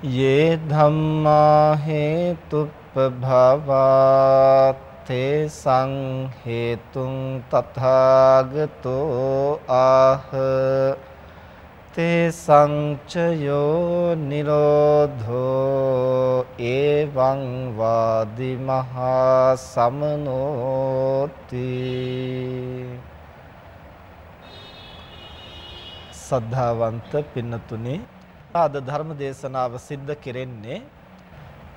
යේ ධම්මා හේතුප්පභවා තේ සංහේතුං තථාගතෝ ආහ තේ සංචයෝ නිරෝධෝ එවං වාදි මහා සමනෝති සද්ධාවන්ත පින්නතුනි අද ධර්ම දේශනාව සිද්ධ කෙරෙන්නේ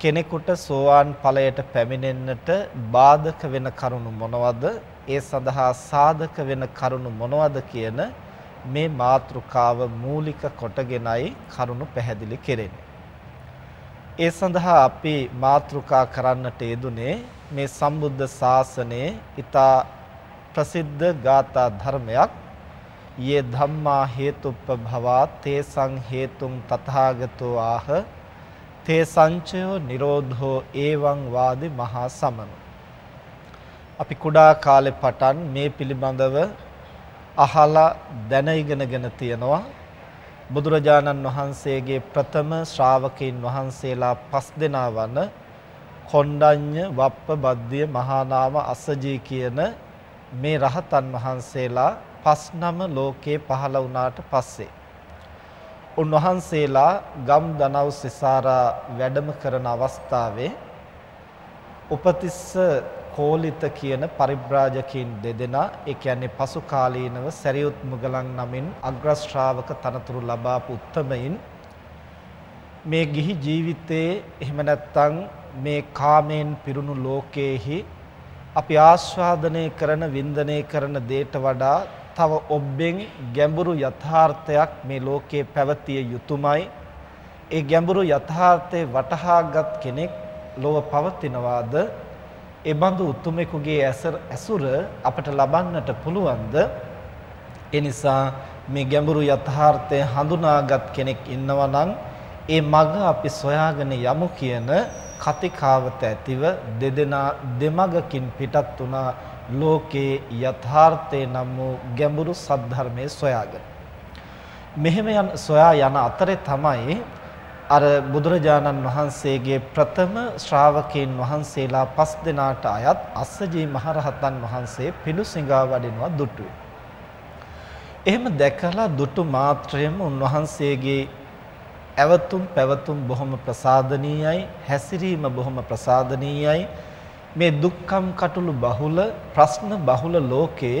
කෙනෙකුට සෝවාන් ඵලයට පැමිණෙන්නට බාධක වෙන කරුණු මොනවද ඒ සඳහා සාධක වෙන කරුණු මොනවද කියන මේ මාතෘකාව මූලික කොටගෙනයි කරුණු පැහැදිලි කෙරෙන්නේ. ඒ සඳහා අපි මාතෘකා කරන්නට යෙදුනේ මේ සම්බුද්ධ ශාසනයේ ඊතා ප්‍රසිද්ධ ගාථා ධර්මයක් යේ ධම්මා හේතුප්පභවා තේසං හේතුං තථාගතෝ ආහ. තේ සංචයෝ නිරෝධෝ ඒවං වාදි මහා සමන. අපි කුඩා කාලේ පටන් මේ පිළිබඳව අහලා දැන ඉගෙනගෙන තියෙනවා. බුදුරජාණන් වහන්සේගේ ප්‍රථම ශ්‍රාවකයන් වහන්සේලා පස් දෙනා වන කොණ්ඩඤ්ඤ වප්ප බද්දිය මහානාම අසජී කියන මේ රහතන් වහන්සේලා පස් නම ලෝකේ පහළ වුණාට පස්සේ උන්වහන්සේලා ගම් දනව් සිසාරා වැඩම කරන අවස්ථාවේ උපතිස්ස කෝලිත කියන පරිබ්‍රාජකීන් දෙදෙනා ඒ කියන්නේ පසු කාලීනව සරියුත් මුගලන් නමින් අග්‍ර ශ්‍රාවක තනතුරු ලබාපු උත්තමයින් මේ ගිහි ජීවිතයේ එහෙම නැත්නම් මේ කාමයෙන් පිරුණු ලෝකයේහි අපි ආස්වාදනය කරන වින්දනය කරන දේට වඩා තව ඔබෙන් ගැඹුරු යථාර්ථයක් මේ ලෝකේ පැවතිය යුතුයමයි ඒ ගැඹුරු යථාර්ථය වටහාගත් කෙනෙක් ලොව පවතිනවාද ඒ බඳු උතුමෙකුගේ ඇසුර අපට ලබන්නට පුළුවන්ද? ඒ නිසා මේ ගැඹුරු යථාර්ථය හඳුනාගත් කෙනෙක් ඉන්නවා නම් ඒ මඟ අපි සොයාගෙන යමු කියන කතිකාවත ඇතිව දෙදෙනා දෙමගකින් පිටත් වුණා ලෝකේ යථාර්ථය නම් වූ ගැඹුරු සද්ධර්මයේ සොයාගෙන. මෙහෙම යන සොයා යන අතරේ තමයි අර බුදුරජාණන් වහන්සේගේ ප්‍රථම ශ්‍රාවකයන් වහන්සේලා පස් දෙනාට අයත් අස්සජී මහරහතන් වහන්සේ පිඬුසිඟා වඩිනවා දුටුවේ. එහෙම දැකලා දුටු මාත්‍රයම උන්වහන්සේගේ ඇවතුම් පැවතුම් බොහොම ප්‍රසාදනීයයි හැසිරීම බොහොම ප්‍රසාදනීයයි මේ දුක්ඛම් කටුළු බහුල ප්‍රශ්න බහුල ලෝකේ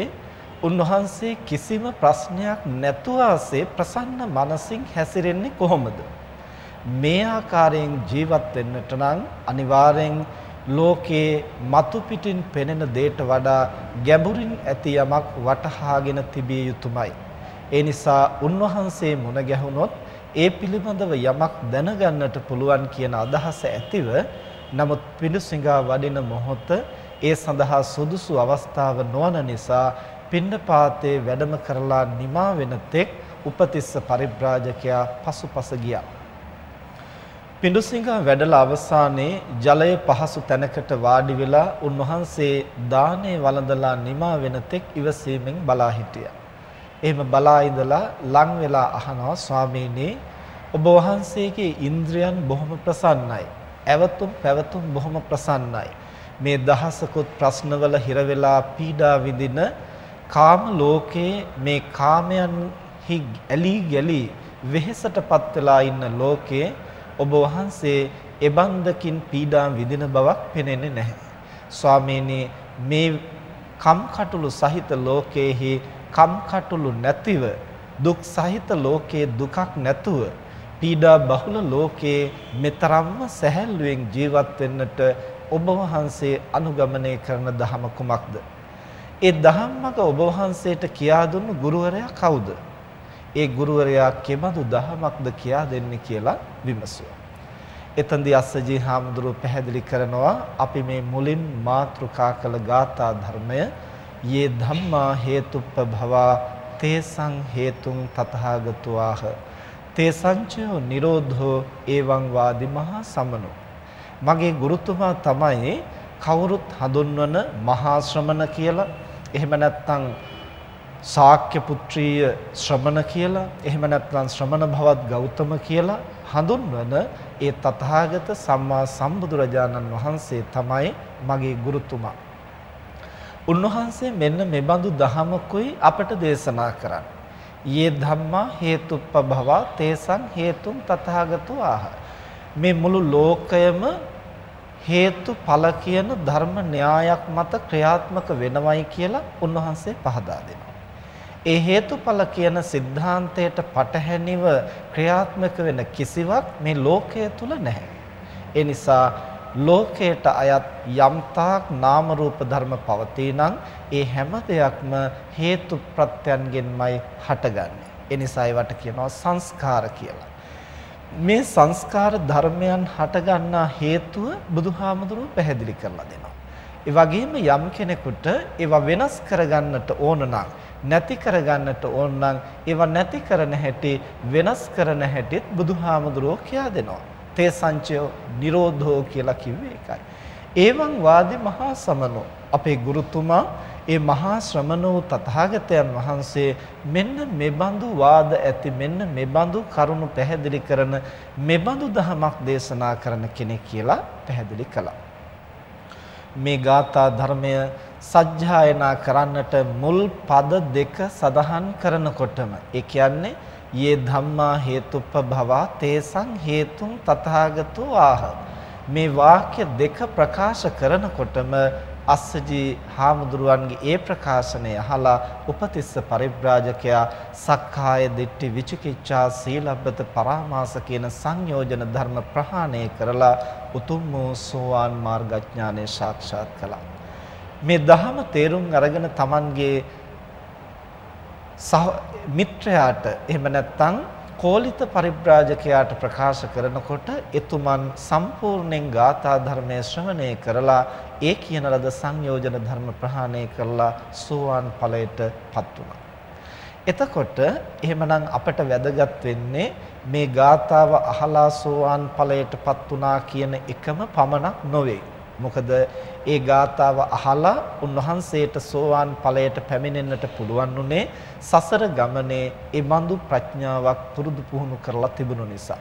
උන්වහන්සේ කිසිම ප්‍රශ්නයක් නැතුව ආසේ ප්‍රසන්න මනසින් හැසිරෙන්නේ කොහොමද මේ ආකාරයෙන් ජීවත් වෙන්නට නම් අනිවාර්යෙන් ලෝකයේ මතු පිටින් පෙනෙන දේට වඩා ගැඹුරින් ඇති යමක් වටහාගෙන තිබිය යුතුමයි. ඒ නිසා උන්වහන්සේ මුණ ගැහුනොත් ඒ පිළිබඳව යමක් දැනගන්නට පුළුවන් කියන අදහස ඇතිව නමුත් පිඬුසිඟා වඩින මොහොත ඒ සඳහා සුදුසු අවස්ථාව නොවන නිසා පින්නපාතේ වැඩම කරලා නිමා වෙන තෙක් උපතිස්ස පරිබ්‍රාජකයා පසුපස ගියා. පිඬුසිඟා වැඩලා අවසානයේ ජලය පහසු තැනකට වාඩි වෙලා උන්වහන්සේ දානේ වළඳලා නිමා වෙන තෙක් ඉවසීමෙන් බලා හිටියා. එහෙම බලා ඉඳලා ලං වෙලා අහනවා ස්වාමීනි ඔබ වහන්සේගේ ඉන්ද්‍රයන් බොහොම ප්‍රසන්නයි. ඇවතුම් පැවතුම් බොහොම ප්‍රසන්නයි. මේ දහසකුත් ප්‍රශ්නවල හිර වෙලා පීඩා විඳින කාම ලෝකයේ මේ කාමයන් ඇලී ගැලී වෙහෙසටපත් වෙලා ඉන්න ලෝකයේ ඔබ වහන්සේ එබන්දකින් පීඩා විඳින බවක් පෙනෙන්නේ නැහැ. ස්වාමීනි මේ කම්කටොළු සහිත ලෝකයේහි කම්කටොළු නැතිව දුක් සහිත ලෝකයේ දුකක් නැතුව පීඩා බහුල ලෝකයේ මෙතරම්ම සැහැල්ලුවෙන් ජීවත් වෙන්නට ඔබ වහන්සේ අනුගමනය කරන ධහම කුමක්ද? ඒ ධම්මක ඔබ වහන්සේට කියා දුන්නු ගුරුවරයා කවුද? ඒ ගුරුවරයා කෙබඳු ධහමක්ද කියා දෙන්නේ කියලා විමසුවා. එතෙන්දී අස්සජී හාමුදුරුව පැහැදිලි කරනවා අපි මේ මුලින් මාතෘකා කළ ගාථා ධර්මය යේ ධම්මා හේතුප්පභවා තේසං හේතුං තතහාගතවාහ තේසංචයෝ නිරෝධෝ එවං වාදි මහා සමනෝ මගේ ගුරුතුමා තමයි කවුරුත් හඳුන්වන මහා ශ්‍රමණ කියලා එහෙම නැත්නම් ශාක්‍ය පුත්‍රීය ශ්‍රමණ කියලා එහෙම නැත්නම් ශ්‍රමණ භවත් ගෞතම කියලා හඳුන්වන ඒ තථාගත සම්මා සම්බුදුරජාණන් වහන්සේ තමයි මගේ ගුරුතුමා. උන්වහන්සේ මෙන්න මෙබඳු දහමකුයි අපට දේශනා කරන්නේ. යේ ධම්මා හේතුප්පභව තේසං හේතුම් තථාගතෝ ආහ මේ මුළු ලෝකයම හේතු ඵල කියන ධර්ම න්‍යායක් මත ක්‍රියාත්මක වෙනවයි කියලා උන්වහන්සේ පහදා දෙනවා. ඒ හේතුඵල කියන સિદ્ધාන්තයට පටහැනිව ක්‍රියාත්මක වෙන කිසිවක් මේ ලෝකයේ තුල නැහැ. ඒ නිසා ලෝකයට අයත් යම්තාක් නාම රූප ධර්ම පවතිනං ඒ හැම දෙයක්ම හේතු ප්‍රත්‍යයන්ගෙන්මයි හටගන්නේ. ඒ නිසා ඒවට කියනවා සංස්කාර කියලා. මේ සංස්කාර ධර්මයන් හටගන්නා හේතුව බුදුහාමුදුරුව පැහැදිලි කරලා දෙනවා. ඒ වගේම යම් කෙනෙකුට ඒවා වෙනස් කරගන්නට ඕන නම් නැති කරගන්නට ඕන නම් ඒවා නැති කරන හැටි වෙනස් කරන හැටිත් බුදුහාමුදුරුවෝ කියා දෙනවා. තේ සංචයෝ නිරෝධෝ කියලා කිව්වේ ඒකයි. ඒවං වාදි මහා සමනෝ අපේ ගුරුතුමා ඒ මහා ශ්‍රමණෝ තථාගතයන් වහන්සේ මෙන්න මෙබඳු වාද ඇති මෙන්න මෙබඳු කරුණු පැහැදිලි කරන මෙබඳු දහමක් දේශනා කරන කෙනෙක් කියලා පැහැදිලි කළා. මේ ගාථා ධර්මය සජ්ජායනා කරන්නට මුල් පද දෙක සඳහන් කරනකොටම ඒ කියන්නේ යේ ධම්මා හේතුප්පභවා තේසං හේතුං තථාගතෝ ආහ මේ වාක්‍ය දෙක ප්‍රකාශ කරනකොටම අස්සජී හාමුදුරුවන්ගේ ඒ ප්‍රකාශනය අහලා උපතිස්ස පරිබ්‍රාජකයා සක්කාය දිට්ඨි විචිකිච්ඡා සීලබ්බත පරාමාස කියන සංයෝජන ධර්ම ප්‍රහාණය කරලා උතුම් වූ සෝවාන් මාර්ගඥානය සාක්ෂාත් කළා. මේ ධහම තේරුම් අරගෙන Tamanගේ මිත්‍රයාට එහෙම නැත්නම් කෝලිත පරිබ්‍රාජකයාට ප්‍රකාශ කරනකොට එතුමන් සම්පූර්ණයෙන් ගාථා ධර්මයේ ශ්‍රවණය කරලා ඒ කියන ලද සංයෝජන ධර්ම ප්‍රහාණය කරලා සෝවාන් ඵලයටපත් වුණා. එතකොට එහෙමනම් අපට වැදගත් වෙන්නේ මේ ගාථාව අහලා සෝවාන් ඵලයටපත් වුණා කියන එකම පමණක් නොවේ. මොකද ඒ ගාතාව අහලා උන්වහන්සේට සෝවාන් ඵලයට පැමිණෙන්නට පුළුවන් උනේ සසර ගමනේ ඒ බඳු ප්‍රඥාවක් පුරුදු පුහුණු කරලා තිබුණු නිසා.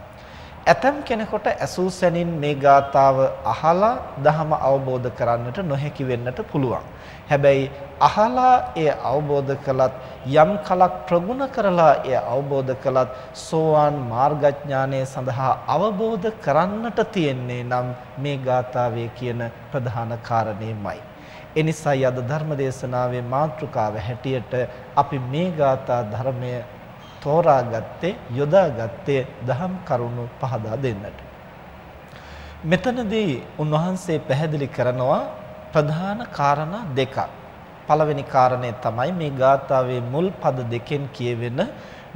ඇතම් කෙනෙකුට ඇසූ සැනින් මේ ගාතාව අහලා ධහම අවබෝධ කරන්නට නොහැකි වෙන්නට පුළුවන්. හැබැයි අහලා එය අවබෝධ කළත් යම් කලක් ප්‍රගුණ කරලා එය අවබෝධ කළත් සෝවාන් මාර්ගඥානය සඳහා අවබෝධ කරන්නට තියෙන්නේ නම් මේ ගාථාවේ කියන ප්‍රධාන කාරණේමයි. එනිසායි අද ධර්ම දේශනාවේ මාතෘකාව හැටියට අපි මේ ගාථා ධර්මය තෝරාගත්තේ යොදාගත්තේ දහම් කරුණු පහදා දෙන්නට. මෙතනදී උන්වහන්සේ පැහැදිලි කරනවා ප්‍රධාන කාරණා දෙකක්. පළවෙනි කාරණය තමයි මේ ගාථාවේ මුල් පද දෙකෙන් කියවෙන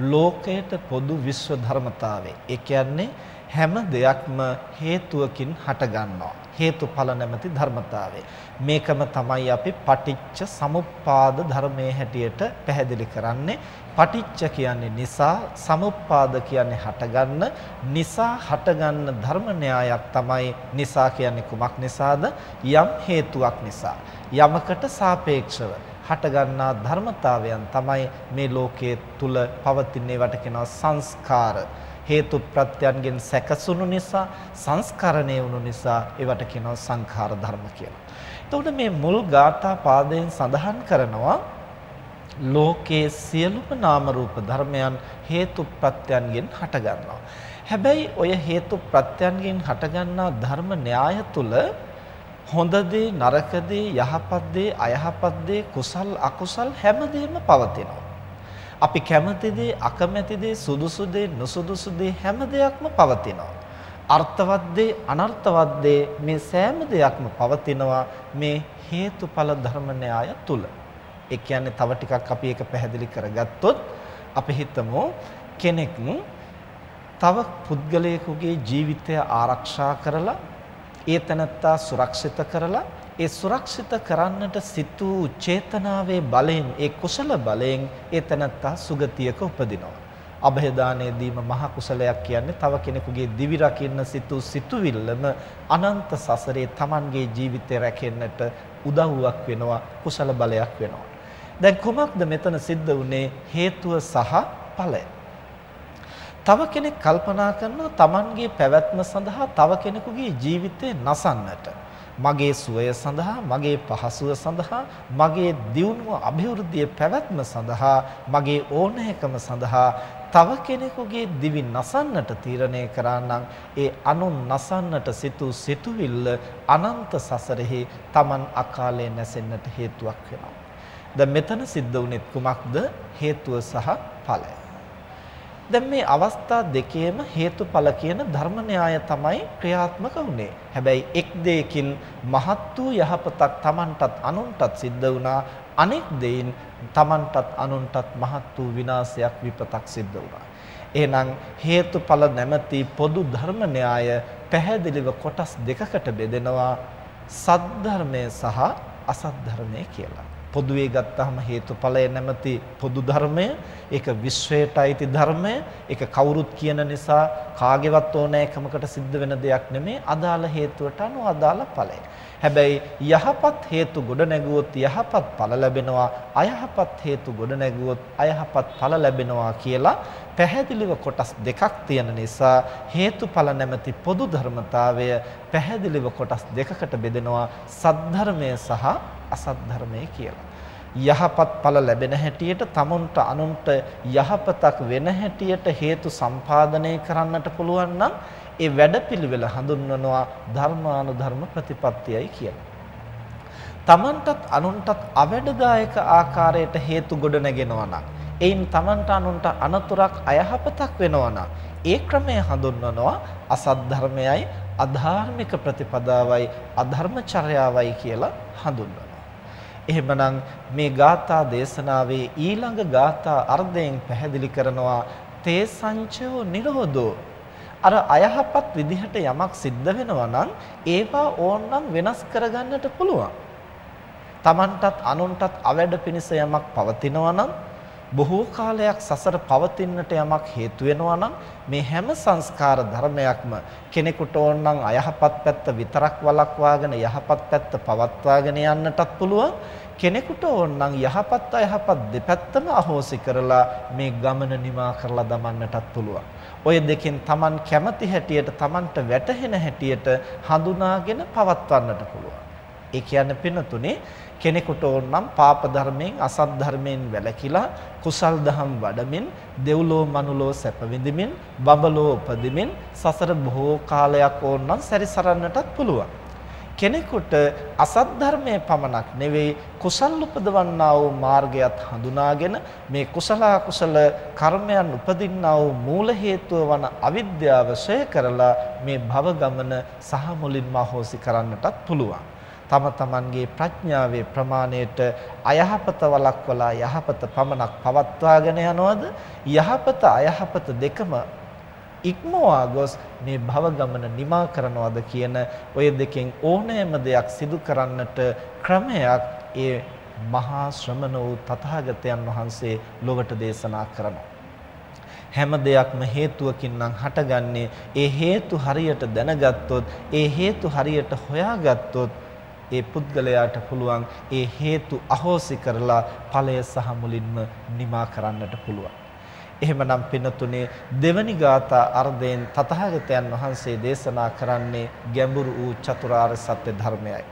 ලෝකයට පොදු විශ්ව ධර්මතාවය. ඒ කියන්නේ හැම දෙයක්ම හේතුවකින් හටගන්නවා. හේතුඵල නැමැති ධර්මතාවය. මේකම තමයි අපි පටිච්ච සමුප්පාද ධර්මයේ හැටියට පැහැදිලි කරන්නේ. පටිච්ච කියන්නේ නිසා, සමුප්පාද කියන්නේ හටගන්න, නිසා හටගන්න ධර්ම න්‍යායක් තමයි නිසා කියන්නේ කුමක් නිසාද? යම් හේතුවක් නිසා. යමකට සාපේක්ෂව හටගන්නා ධර්මතාවයන් තමයි මේ ලෝකයේ තුල පවතින ඒවට කියනවා සංස්කාර. හේතු ප්‍රත්‍යයන්ගෙන් සැකසුණු නිසා සංස්කරණය වුණු නිසා ඒවට කියනවා සංඛාර ධර්ම කියලා. එතකොට මේ මුල් ගාථා පාදයෙන් සඳහන් කරනවා ලෝකයේ සියලුම නාම රූප ධර්මයන් හේතු ප්‍රත්‍යයන්ගෙන් හටගන්නවා. හැබැයි ඔය හේතු ප්‍රත්‍යයන්ගෙන් හටගන්නා ධර්ම න්‍යාය තුල හොඳ දේ නරක දේ යහපත් දේ අයහපත් දේ කුසල් අකුසල් හැමදේම පවතිනවා. අපි කැමති දේ අකමැති දේ සුදුසු දේ නුසුදුසු දේ හැම දෙයක්ම පවතිනවා. අර්ථවත් දේ අනර්ථවත් දේ මේ සෑම දෙයක්ම පවතිනවා මේ හේතුඵල ධර්ම න්‍යාය තුල. ඒ කියන්නේ තව ටිකක් අපි ඒක පැහැදිලි කරගත්තොත් අපි හිතමු කෙනෙක් තව පුද්ගලයෙකුගේ ජීවිතය ආරක්ෂා කරලා ඒ තනත්තා සුරක්ෂිත කරලා ඒ සුරක්ෂිත කරන්නට සිතූ චේතනාවේ බලයෙන් ඒ කුසල බලයෙන් ඒ තනත්තා සුගතියක උපදිනවා. અભය දානයේ දීම මහ කුසලයක් කියන්නේ තව කෙනෙකුගේ දිවි රකින්න සිතූ සිතුවිල්ලම අනන්ත සසරේ Tamanගේ ජීවිතය රැකෙන්නට උදව්වක් වෙනවා කුසල බලයක් වෙනවා. දැන් කුමක්ද මෙතන සිද්ධ වුනේ හේතුව සහ ඵලය. තව කෙනෙක් කල්පනා කරනවා Tamanගේ පැවැත්ම සඳහා තව කෙනෙකුගේ ජීවිතේ නසන්නට. මගේ සුවය සඳහා, මගේ පහසුව සඳහා, මගේ දියුණුව, અભිවෘද්ධිය පැවැත්ම සඳහා, මගේ ඕනෑකම සඳහා තව කෙනෙකුගේ දිවි නසන්නට තීරණය කරා නම් ඒ අනුන් නසන්නට සිටු සිටුවිල්ල අනන්ත සසරෙහි Taman අකාලේ නැසෙන්නට හේතුවක් වෙනවා. දැන් මෙතන සිද්ධ වුනේ කුමක්ද? හේතුව සහ ඵලය. දැන් මේ අවස්ථා දෙකේම හේතුඵල කියන ධර්ම න්‍යාය තමයි ක්‍රියාත්මක වුනේ. හැබැයි එක් දෙයකින් මහත් වූ යහපතක් Tamanටත් අනුන්ටත් සිද්ධ වුණා. අනෙක් දෙයින් Tamanටත් අනුන්ටත් මහත් වූ විනාශයක් විපතක් සිද්ධ වුණා. එහෙනම් හේතුඵල නැමැති පොදු ධර්ම න්‍යාය පැහැදිලිව කොටස් දෙකකට බෙදෙනවා. සද්ධර්මය සහ අසද්ධර්මය කියලා. පොදුවේ ගත්තාම හේතුඵලය නැමැති පොදු ධර්මය ඒක විශ්වයට අයිති ධර්මය ඒක කවුරුත් කියන නිසා කාගේවත් ඕනෑකමකට සිද්ධ වෙන දෙයක් නෙමේ අදාළ හේතුවට අනුව අදාළ ඵලය. හැබැයි යහපත් හේතු ගොඩ නැගුවොත් යහපත් ඵල ලැබෙනවා අයහපත් හේතු ගොඩ නැගුවොත් අයහපත් ඵල ලැබෙනවා කියලා පැහැදිලිව කොටස් දෙකක් තියෙන නිසා හේතුඵල නැමැති පොදු ධර්මතාවය පැහැදිලිව කොටස් දෙකකට බෙදෙනවා සද්ධර්මය සහ අසද්ධර්මය කියලා. යහපත් ඵල ලැබෙන හැටියට තමුන්ට අනුන්ට යහපතක් වෙන හැටියට හේතු සම්පාදනය කරන්නට පුළුවන් නම් ඒ වැඩපිළිවෙල හඳුන්වනවා ධර්මානුධර්ම ප්‍රතිපත්තියයි කියලා. තමන්ටත් අනුන්ටත් අවැඩදායක ආකාරයට හේතු ගොඩ නැගෙනවා නම් එයින් තමන්ට අනුන්ට අනතුරක් අයහපතක් වෙනවා නම් ඒ ක්‍රමය හඳුන්වනවා අසත් ධර්මයයි අධාර්මික ප්‍රතිපදාවයි අධර්මචර්යාවයි කියලා හඳුන්වනවා. එහෙමනම් මේ ගාථා දේශනාවේ ඊළඟ ගාථා අර්ධයෙන් පැහැදිලි කරනවා තේ සංචෝ නිරෝධෝ අර අයහපත් විදිහට යමක් සිද්ධ වෙනවා නම් ඒවා ඕනනම් වෙනස් කරගන්නට පුළුවන්. Tamanටත් අනුන්ටත් අවැඩ පිණිස යමක් පවතිනවා නම් බොහෝ කාලයක් සසර පවතින්නට යමක් හේතු වෙනවා නම් මේ හැම සංස්කාර ධර්මයක්ම කෙනෙකුට ඕනනම් අයහපත් පැත්ත විතරක් වළක්වාගෙන යහපත් පැත්ත පවත්වාගෙන යන්නටත් පුළුවන් කෙනෙකුට ඕනනම් යහපත් අයහපත් දෙපැත්තම අහෝසි කරලා මේ ගමන නිමා කරලා දමන්නටත් පුළුවන්. ඔය දෙකෙන් Taman කැමති හැටියට Tamanට වැටහෙන හැටියට හඳුනාගෙන පවත්වන්නට පුළුවන්. ඒ කියන්නේ පිනතුනේ කෙනෙකුට ඕනනම් පාප ධර්මයෙන් අසත් ධර්මයෙන් වැළකීලා කුසල් දහම් වඩමින් දෙව්ලෝ මනුලෝ සැප විඳිමින් බඹලෝ උපදිමින් සසර බොහෝ කාලයක් ඕනනම් සැරිසරන්නටත් පුළුවන්. කෙනෙකුට අසත් ධර්මයේ පමණක් නෙවෙයි කුසල් උපදවන්නා වූ මාර්ගයත් හඳුනාගෙන මේ කුසල කුසල කර්මයන් උපදින්නා වූ මූල හේතුව වන අවිද්‍යාව ශය කරලා මේ භව ගමන සහ මුලින්ම හොසි කරන්නටත් පුළුවන්. තම තමන්ගේ ප්‍රඥාවේ ප්‍රමාණයට අයහපත වළක්වලා යහපත පමණක් පවත්වාගෙන යනවද යහපත අයහපත දෙකම ඉක්මවා ගොස් මේ භව ගමන නිමා කරනවද කියන ඔය දෙකෙන් ඕනෑම දෙයක් සිදු කරන්නට ක්‍රමයක් ඒ මහා ශ්‍රමණ වූ තථාගතයන් වහන්සේ ලොවට දේශනා කරනවා. හැම දෙයක්ම හේතුවකින් නම් හටගන්නේ ඒ හේතු හරියට දැනගත්තොත් ඒ හේතු හරියට හොයාගත්තොත් ඒ පුද්ගලයාට පුළුවන් ඒ හේතු අහෝසි කරලා ඵලය සහ මුලින්ම නිමා කරන්නට පුළුවන්. එහෙමනම් පින්නතුනේ දෙවනි ගාථා අර්ධයෙන් තථාගතයන් වහන්සේ දේශනා කරන්නේ ගැඹුරු වූ චතුරාර්ය සත්‍ය ධර්මයයි.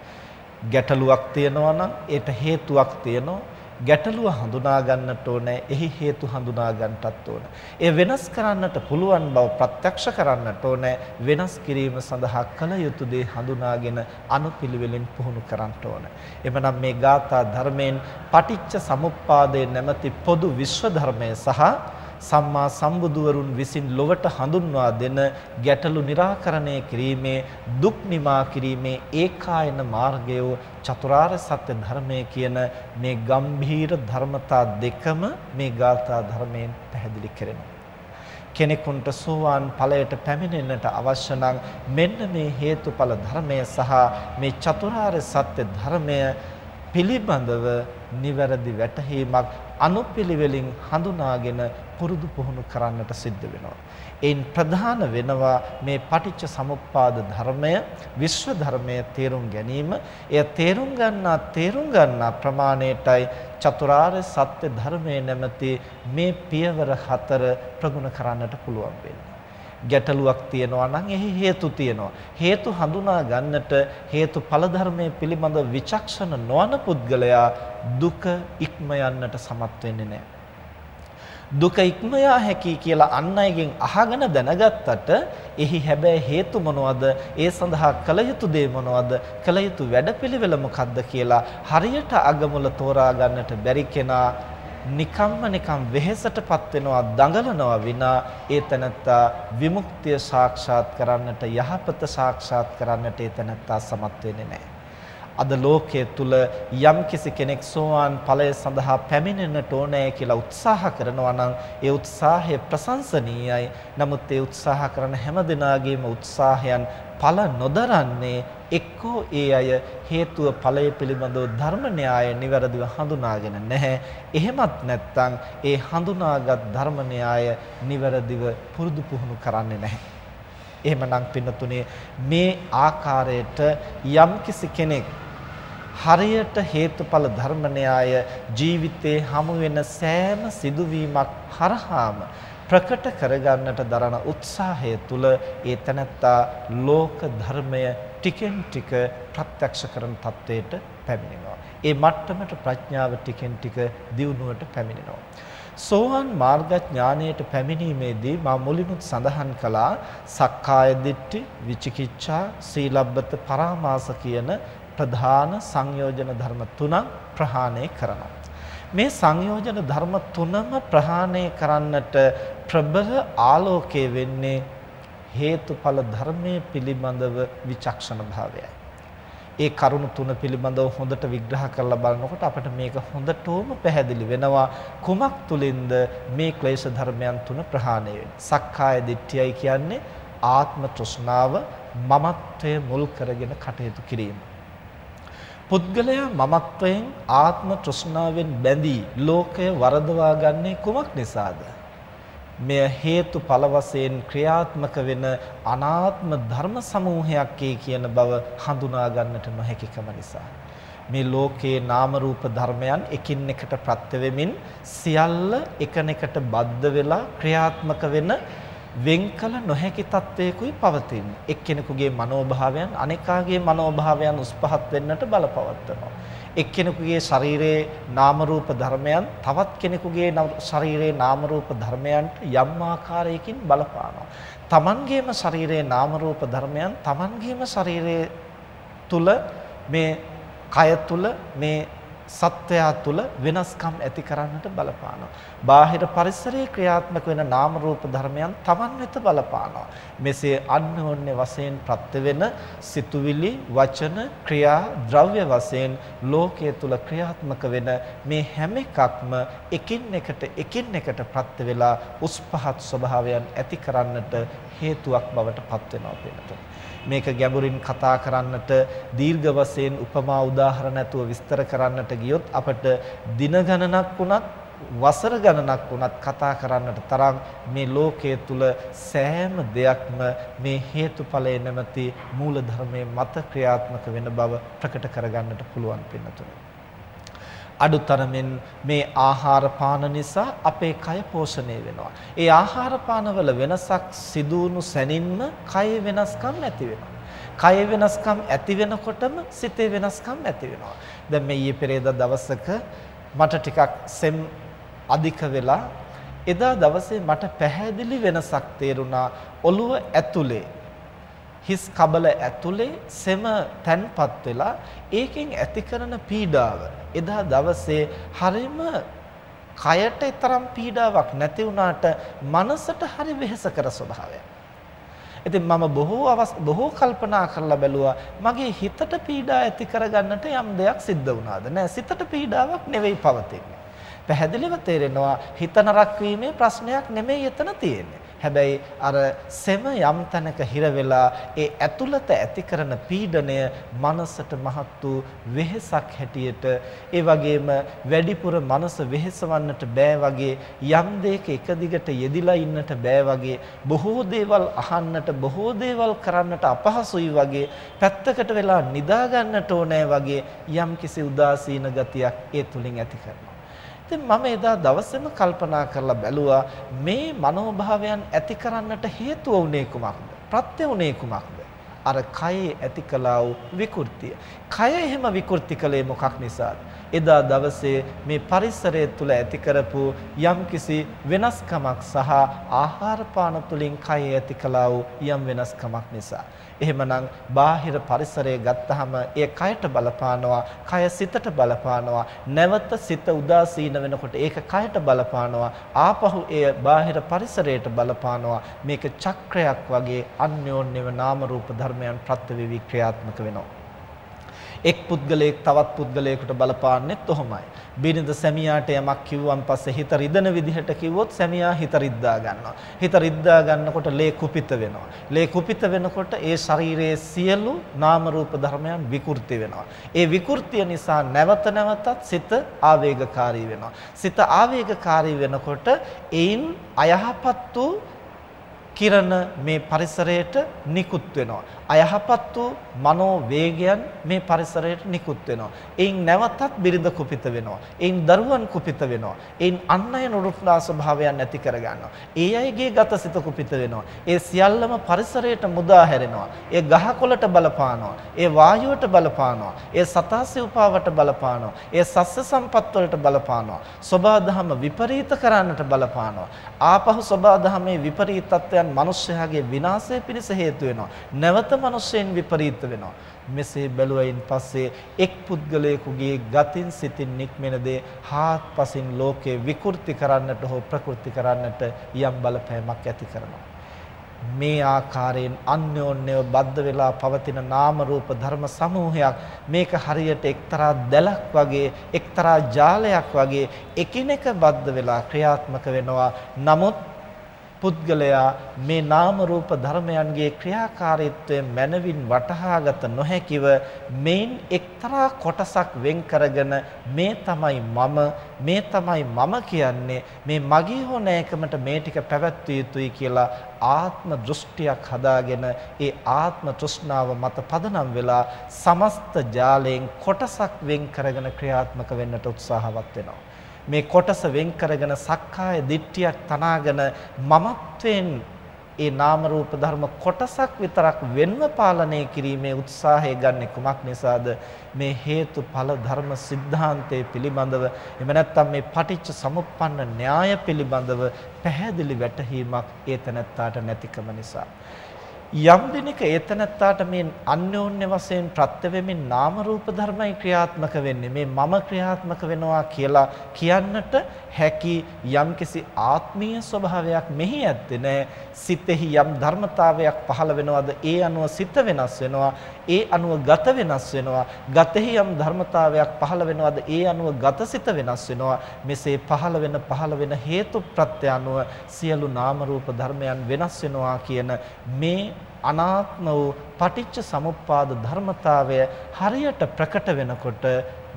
ගැටලුවක් තියෙනවා නම් ඒට හේතුවක් තියෙනවා. ගැටලුව හඳුනා ගන්නට ඕනේ එහි හේතු හඳුනා ගන්නටත් ඕනේ. ඒ වෙනස් කරන්නට පුළුවන් බව ප්‍රත්‍යක්ෂ කරන්නට ඕනේ වෙනස් කිරීම සඳහා කල යුතු දේ හඳුනාගෙන අනුපිළිවෙලින් පුහුණු කරන්න ඕනේ. එමනම් මේ ගාථා ධර්මයෙන් පටිච්ච සමුප්පාදයේ නැමැති පොදු විශ්ව ධර්මය සහ සම්මා සම්බුදුවරුන් විසින් ලොවට හඳුන්වා දෙන ගැටලු निराකරණය කිරීමේ දුක් නිමා කිරීමේ ඒකායන මාර්ගය චතුරාර්ය සත්‍ය ධර්මය කියන මේ ගම්භීර ධර්මතා දෙකම මේ ගාථා ධර්මයෙන් පැහැදිලි කරනවා. කෙනෙකුට සෝවාන් ඵලයට පැමිණෙන්නට අවශ්‍ය නම් මෙන්න මේ හේතුඵල ධර්මය සහ මේ චතුරාර්ය සත්‍ය ධර්මය පිළිබඳව නිවැරදි වැටහීමක් අනුපිළිවෙලින් හඳුනාගෙන පුරුදු පුහුණු කරන්නට සිද්ධ වෙනවා. එයින් ප්‍රධාන වෙනවා මේ පටිච්ච සමුප්පාද ධර්මය විශ්ව ධර්මය තේරුම් ගැනීම. එය තේරුම් ගන්නා තේරුම් ගන්නා ප්‍රමාණයටයි චතුරාර්ය සත්‍ය ධර්මයේ නැමැති මේ පියවර හතර ප්‍රගුණ කරන්නට පුළුවන් වෙන්නේ. ගැටලුවක් තියෙනවා නම් එහි හේතු තියෙනවා. හේතු හඳුනා ගන්නට හේතුඵල ධර්මයේ පිළිබඳ විචක්ෂණ නොවන පුද්ගලයා දුක ඉක්ම යන්නට සමත් වෙන්නේ නැහැ. දුක ඉක්ම යා හැකි කියලා අන් අයගෙන් අහගෙන දැනගත්තට එහි හැබැයි හේතු මොනවද? ඒ සඳහා කළ යුතු දේ මොනවද? කළ යුතු වැඩපිළිවෙල මොකක්ද කියලා හරියට අගමුල තෝරා ගන්නට බැරි කෙනා නිකම්ම නිකම් වෙහෙසටපත් වෙනවා දඟලනවා විනා ඒ තනත්තා විමුක්තිය සාක්ෂාත් කරන්නට යහපත සාක්ෂාත් කරන්නට ඒ තනත්තා සමත් වෙන්නේ නැහැ. අද ලෝකයේ තුල යම්කිසි කෙනෙක් සෝවාන් ඵලය සඳහා පැමිණෙන්නට ඕනෑ කියලා උත්සාහ කරනවා නම් ඒ උත්සාහය ප්‍රශංසනීයයි. නමුත් ඒ උත්සාහ කරන හැම දිනාගේම උත්සාහයන් ඵල නොදරන්නේ එක්කෝ ඒ අය හේතුව ඵලය පිළිබඳව ධර්ම න්‍යාය નિවරදිව හඳුනාගෙන නැහැ. එහෙමත් නැත්නම් ඒ හඳුනාගත් ධර්ම න්‍යාය નિවරදිව පුරුදු පුහුණු කරන්නේ නැහැ. එහෙමනම් පින්නතුනේ මේ ආකාරයට යම්කිසි කෙනෙක් හරියට හේතුඵල ධර්ම න්‍යාය ජීවිතේ හමු වෙන සෑම සිදුවීමක් හරහාම ප්‍රකට කරගන්නට දරන උත්සාහය තුල ඒ තනත්තා ලෝක ධර්මය ටිකෙන් ටික ප්‍රත්‍යක්ෂ කරන තත්වයට පැමිණෙනවා. ඒ මට්ටමට ප්‍රඥාව ටිකෙන් ටික දියුණුවට පැමිණෙනවා. සෝවාන් මාර්ගඥානයට පැමිණීමේදී මා මුලිනුත් සඳහන් කළා සක්කාය දිට්ඨි, විචිකිච්ඡා, සීලබ්බත පරාමාස කියන ප්‍රධාන සංයෝජන ධර්ම තුනක් ප්‍රහාණය කරනවා. මේ සංයෝජන ධර්ම තුනම ප්‍රහාණය කරන්නට ප්‍රබල ආලෝකය වෙන්නේ හේතුඵල ධර්මයේ පිළිබඳව විචක්ෂණ භාවයයි. ඒ කරුණු තුන පිළිබඳව හොඳට විග්‍රහ කරලා බලනකොට අපිට මේක හොඳටම පැහැදිලි වෙනවා කුමක් තුලින්ද මේ ක්ලේශ ධර්මයන් තුන ප්‍රහාණය වෙන්නේ. සක්කාය දිට්ඨියයි කියන්නේ ආත්ම තෘෂ්ණාව මමත්වයේ මුල් කරගෙන කටයුතු කිරීම. පුද්ගලයා මමත්වයෙන් ආත්ම තෘෂ්ණාවෙන් බැඳී ලෝකය වරදවා ගන්නේ කුමක් නිසාද? මෙය හේතුඵල වශයෙන් ක්‍රියාත්මක වෙන අනාත්ම ධර්ම සමූහයක් කියන බව හඳුනා ගන්නට නොහැකිකම නිසා මේ ලෝකේ නාම රූප ධර්මයන් එකින් එකට ප්‍රත්‍ය වෙමින් සියල්ල එකිනෙකට බද්ධ වෙලා ක්‍රියාත්මක වෙන වෙන්කල නොහැකි තත්වයකුයි පවතින්නේ. එක්කෙනෙකුගේ මනෝභාවයන් අනෙකාගේ මනෝභාවයන් උස් පහත් වෙන්නට බලපවත්වනවා. එක්කෙනෙකුගේ ශරීරයේ නාම රූප ධර්මයන් තවත් කෙනෙකුගේ ශරීරයේ නාම රූප ධර්මයන්ට යම් ආකාරයකින් බලපානවා. Tamangeema ශරීරයේ නාම රූප ධර්මයන් Tamangeema ශරීරයේ තුල මේ කය තුල මේ සත්වයා තුල වෙනස්කම් ඇති කරන්නට බලපානවා. බාහිර පරිසරයේ ක්‍රියාත්මක වෙන නාම රූප ධර්මයන් Taman වෙත බලපානවා. මෙසේ අන්‍යෝන්‍ය වශයෙන් ප්‍රත්‍ය වෙන සිතුවිලි, වචන, ක්‍රියා, ද්‍රව්‍ය වශයෙන් ලෝකයේ තුල ක්‍රියාත්මක වෙන මේ හැම එකක්ම එකින් එකට එකින් එකට ප්‍රත්‍ය වෙලා උස් පහත් ස්වභාවයන් ඇති කරන්නට හේතුවක් බවට පත් වෙනවා පිළිතුර. මේක ගැඹුරින් කතා කරන්නට දීර්ඝ වශයෙන් උපමා උදාහරණ නැතුව විස්තර කරන්නට ගියොත් අපට දින ගණනක් වුණත් වසර ගණනක් වුණත් කතා කරන්නට තරම් මේ ලෝකයේ තුල සෑම දෙයක්ම මේ හේතුඵලයේ නැමැති මූල ධර්මයේ මත ක්‍රියාත්මක වෙන බව ප්‍රකට කරගන්නට පුළුවන් පින්නතුනේ. අඩුතරමින් මේ ආහාර පාන නිසා අපේ කය පෝෂණය වෙනවා. ඒ ආහාර පානවල වෙනසක් සිදු වුණු සැනින්ම කය වෙනස්කම් ඇති වෙනවා. කය වෙනස්කම් ඇති වෙනකොටම සිතේ වෙනස්කම් ඇති වෙනවා. දැන් මේ ඊයේ පෙරේද දවසක මට ටිකක් සෙම් අධික වෙලා එදා දවසේ මට පැහැදිලි වෙනසක් තේරුණා ඔළුව ඇතුලේ හිස් කබල ඇතුලේ සෙම තැන්පත් වෙලා ඒකෙන් ඇති කරන පීඩාව එදා දවසේ හරිම කයට තරම් පීඩාවක් නැති වුණාට මනසට හරි වෙහෙසකර ස්වභාවයක්. ඉතින් මම බොහෝ බොහෝ කල්පනා කරලා බැලුවා මගේ හිතට පීඩා ඇති කරගන්නට යම් දෙයක් සිද්ධ වුණාද නෑ සිතට පීඩාවක් නෙවෙයි පවතින්නේ. පැහැදිලිව තේරෙනවා හිත නරක වීමේ ප්‍රශ්නයක් නෙමෙයි එතන තියෙන්නේ. හැබැයි අර සෙම යම් තැනක හිර වෙලා ඒ ඇතුළත ඇති කරන පීඩණය මනසට මහත් වූ වෙහෙසක් හැටියට ඒ වගේම වැඩිපුර මනස වෙහෙසවන්නට බෑ වගේ යම් දෙයක එක දිගට යෙදිලා ඉන්නට බෑ වගේ බොහෝ දේවල් අහන්නට බොහෝ දේවල් කරන්නට අපහසුයි වගේ පැත්තකට වෙලා නිදා ගන්නට ඕනෑ වගේ යම් කිසි උදාසීන ගතියක් ඒ තුලින් ඇති කරනවා. ඉතින් මම එදා දවසේම කල්පනා කරලා බැලුවා මේ මනෝභාවයන් ඇති කරන්නට හේතුව උනේ කුමක්ද? ප්‍රත්‍ය උනේ කුමක්ද? අර කයේ ඇති කළා වූ විකෘතිය. කය එහෙම විකෘති කළේ මොකක් නිසාද? එදා දවසේ මේ පරිසරය තුල ඇති කරපු යම්කිසි වෙනස්කමක් සහ ආහාර පාන තුලින් කය ඇති කළා වූ යම් වෙනස්කමක් නිසා. එහෙමනම් බාහිර පරිසරය ගත්තහම ඒ කයට බලපානවා, කය සිතට බලපානවා. නැවත සිත උදාසීන වෙනකොට ඒක කයට බලපානවා. ආපහු එය බාහිර පරිසරයට බලපානවා. මේක චක්‍රයක් වගේ අන්‍යෝන්‍යව නාම රූප ධර්මයන් ප්‍රත්‍යවේවි ක්‍රියාත්මක වෙනවා. එක් පුද්ගලයෙක් තවත් පුද්ගලයෙකුට බලපාන්නෙත් ඔහොමයි. බිරිඳ සැමියාට යමක් කිව්වන් පස්සේ හිත රිදෙන විදිහට කිව්වොත් සැමියා හිත රිද්දා ගන්නවා. හිත රිද්දා ගන්නකොට ලේ කුපිත වෙනවා. ලේ කුපිත වෙනකොට ඒ ශරීරයේ සියලු නාම රූප ධර්මයන් විකෘති වෙනවා. ඒ විකෘතිය නිසා නැවත නැවතත් සිත ආවේගකාරී වෙනවා. සිත ආවේගකාරී වෙනකොට එයින් අයහපත් වූ කිරණ මේ පරිසරයට නිකුත් වෙනවා. අයහපත් වූ මනෝ වේගයන් මේ පරිසරයට නිකුත් වෙනවා. එයින් නැවතත් බිරිඳ කුපිත වෙනවා. එයින් දරුවන් කුපිත වෙනවා. එයින් අන් අය නුරුස්නා ස්වභාවයන් ඇති කර ගන්නවා. ඒ අයගේ ගතසිත කුපිත වෙනවා. ඒ සියල්ලම පරිසරයට මුදා හැරෙනවා. ඒ ගහකොළට බලපානවා. ඒ වායුවට බලපානවා. ඒ සතාසි උපාවට බලපානවා. ඒ සස්ස සම්පත් වලට බලපානවා. සබාධම විපරීත කරන්නට බලපානවා. ආපහු සබාධමේ විපරීතත්වයන් මිනිස්යාගේ විනාශය පිණිස හේතු වෙනවා. නැවත මිනිසෙන් විපරීත වෙනවා. මෙසේ බැලුවයින් පස්සේ එක් පුද්ගලයෙකුගේ ගතින් සිතින් නික්මෙන දේ හාත්පසින් ලෝකේ විකෘති කරන්නට හෝ ප්‍රකෘති කරන්නට යම් බලපෑමක් ඇති කරනවා. මේ ආකාරයෙන් අන්‍යෝන්‍යව බද්ධ වෙලා පවතින නාම රූප ධර්ම සමූහයක් මේක හරියට එක්තරා දැලක් වගේ එක්තරා ජාලයක් වගේ එකිනෙක බද්ධ වෙලා ක්‍රියාත්මක වෙනවා නමුත් පුද්ගලයා මේ නාම රූප ධර්මයන්ගේ ක්‍රියාකාරීත්වය මනවින් වටහාගත නොහැකිව මේන් එක්තරා කොටසක් වෙන් කරගෙන මේ තමයි මම මේ තමයි මම කියන්නේ මේ මගේ හෝ නෑකමට මේ ටික පැවැත්විය යුතුයි කියලා ආත්ම දෘෂ්ටියක් හදාගෙන ඒ ආත්ම තෘෂ්ණාව මත පදනම් වෙලා සමස්ත ජාලයෙන් කොටසක් වෙන් කරගෙන ක්‍රියාත්මක වෙන්නට උත්සාහවත් වෙනවා. මේ කොටස වෙන් කරගෙන සක්කාය දිට්ඨියක් තනාගෙන මමත්වෙන් ඒ නාම රූප ධර්ම කොටසක් විතරක් වෙන්ව පාලනය කිරීමේ උත්සාහය ගන්න කුමක් නිසාද? මේ හේතුඵල ධර්ම સિદ્ધාන්තයේ පිළිබඳව එහෙම නැත්නම් මේ පටිච්ච සමුප්පන්න න්‍යාය පිළිබඳව පැහැදිලි වැටහීමක් ඒතනත්තාට නැතිකම නිසා. යම් දිනක ඒතනත්තාට මේ අන්‍යෝන්‍ය වශයෙන් ප්‍රත්‍ය වෙමින් නාම රූප ධර්මයි ක්‍රියාත්මක වෙන්නේ. මේ මම ක්‍රියාත්මක වෙනවා කියලා කියන්නට හැකි යම්කිසි ආත්මීය ස්වභාවයක් මෙහි ඇත්තේ නැහැ සිතෙහි යම් ධර්මතාවයක් පහළ වෙනවද? ඒ අනුව සිත වෙනස් වෙනවා. ඒ අනුව ගත වෙනස් වෙනවා. ගතෙහි යම් ධර්මතාවයක් පහළ වෙනවද? ඒ අනුව ගත සිත වෙනස් වෙනවා. මෙසේ පහළ වෙන පහළ වෙන හේතු ප්‍රත්‍ය අනුව සියලු නාම රූප ධර්මයන් වෙනස් වෙනවා කියන මේ අනාත්ම වූ පටිච්ච සමුප්පාද ධර්මතාවය හරියට ප්‍රකට වෙනකොට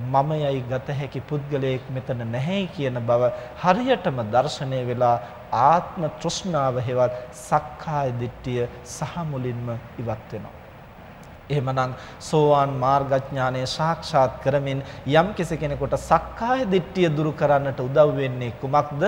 මමයයි ගත හැකි පුද්ගලයෙක් මෙතන නැහැයි කියන බව හරියටම දැర్శණය වෙලා ආත්ම තෘෂ්ණාව හේවත් සක්කාය දිට්ඨිය සහ මුලින්ම ඉවත් වෙනවා. එහෙමනම් සෝවාන් මාර්ගඥානය සාක්ෂාත් කරමින් යම් කෙනෙකුට සක්කාය දිට්ඨිය දුරු කරන්නට උදව් වෙන්නේ කුමක්ද?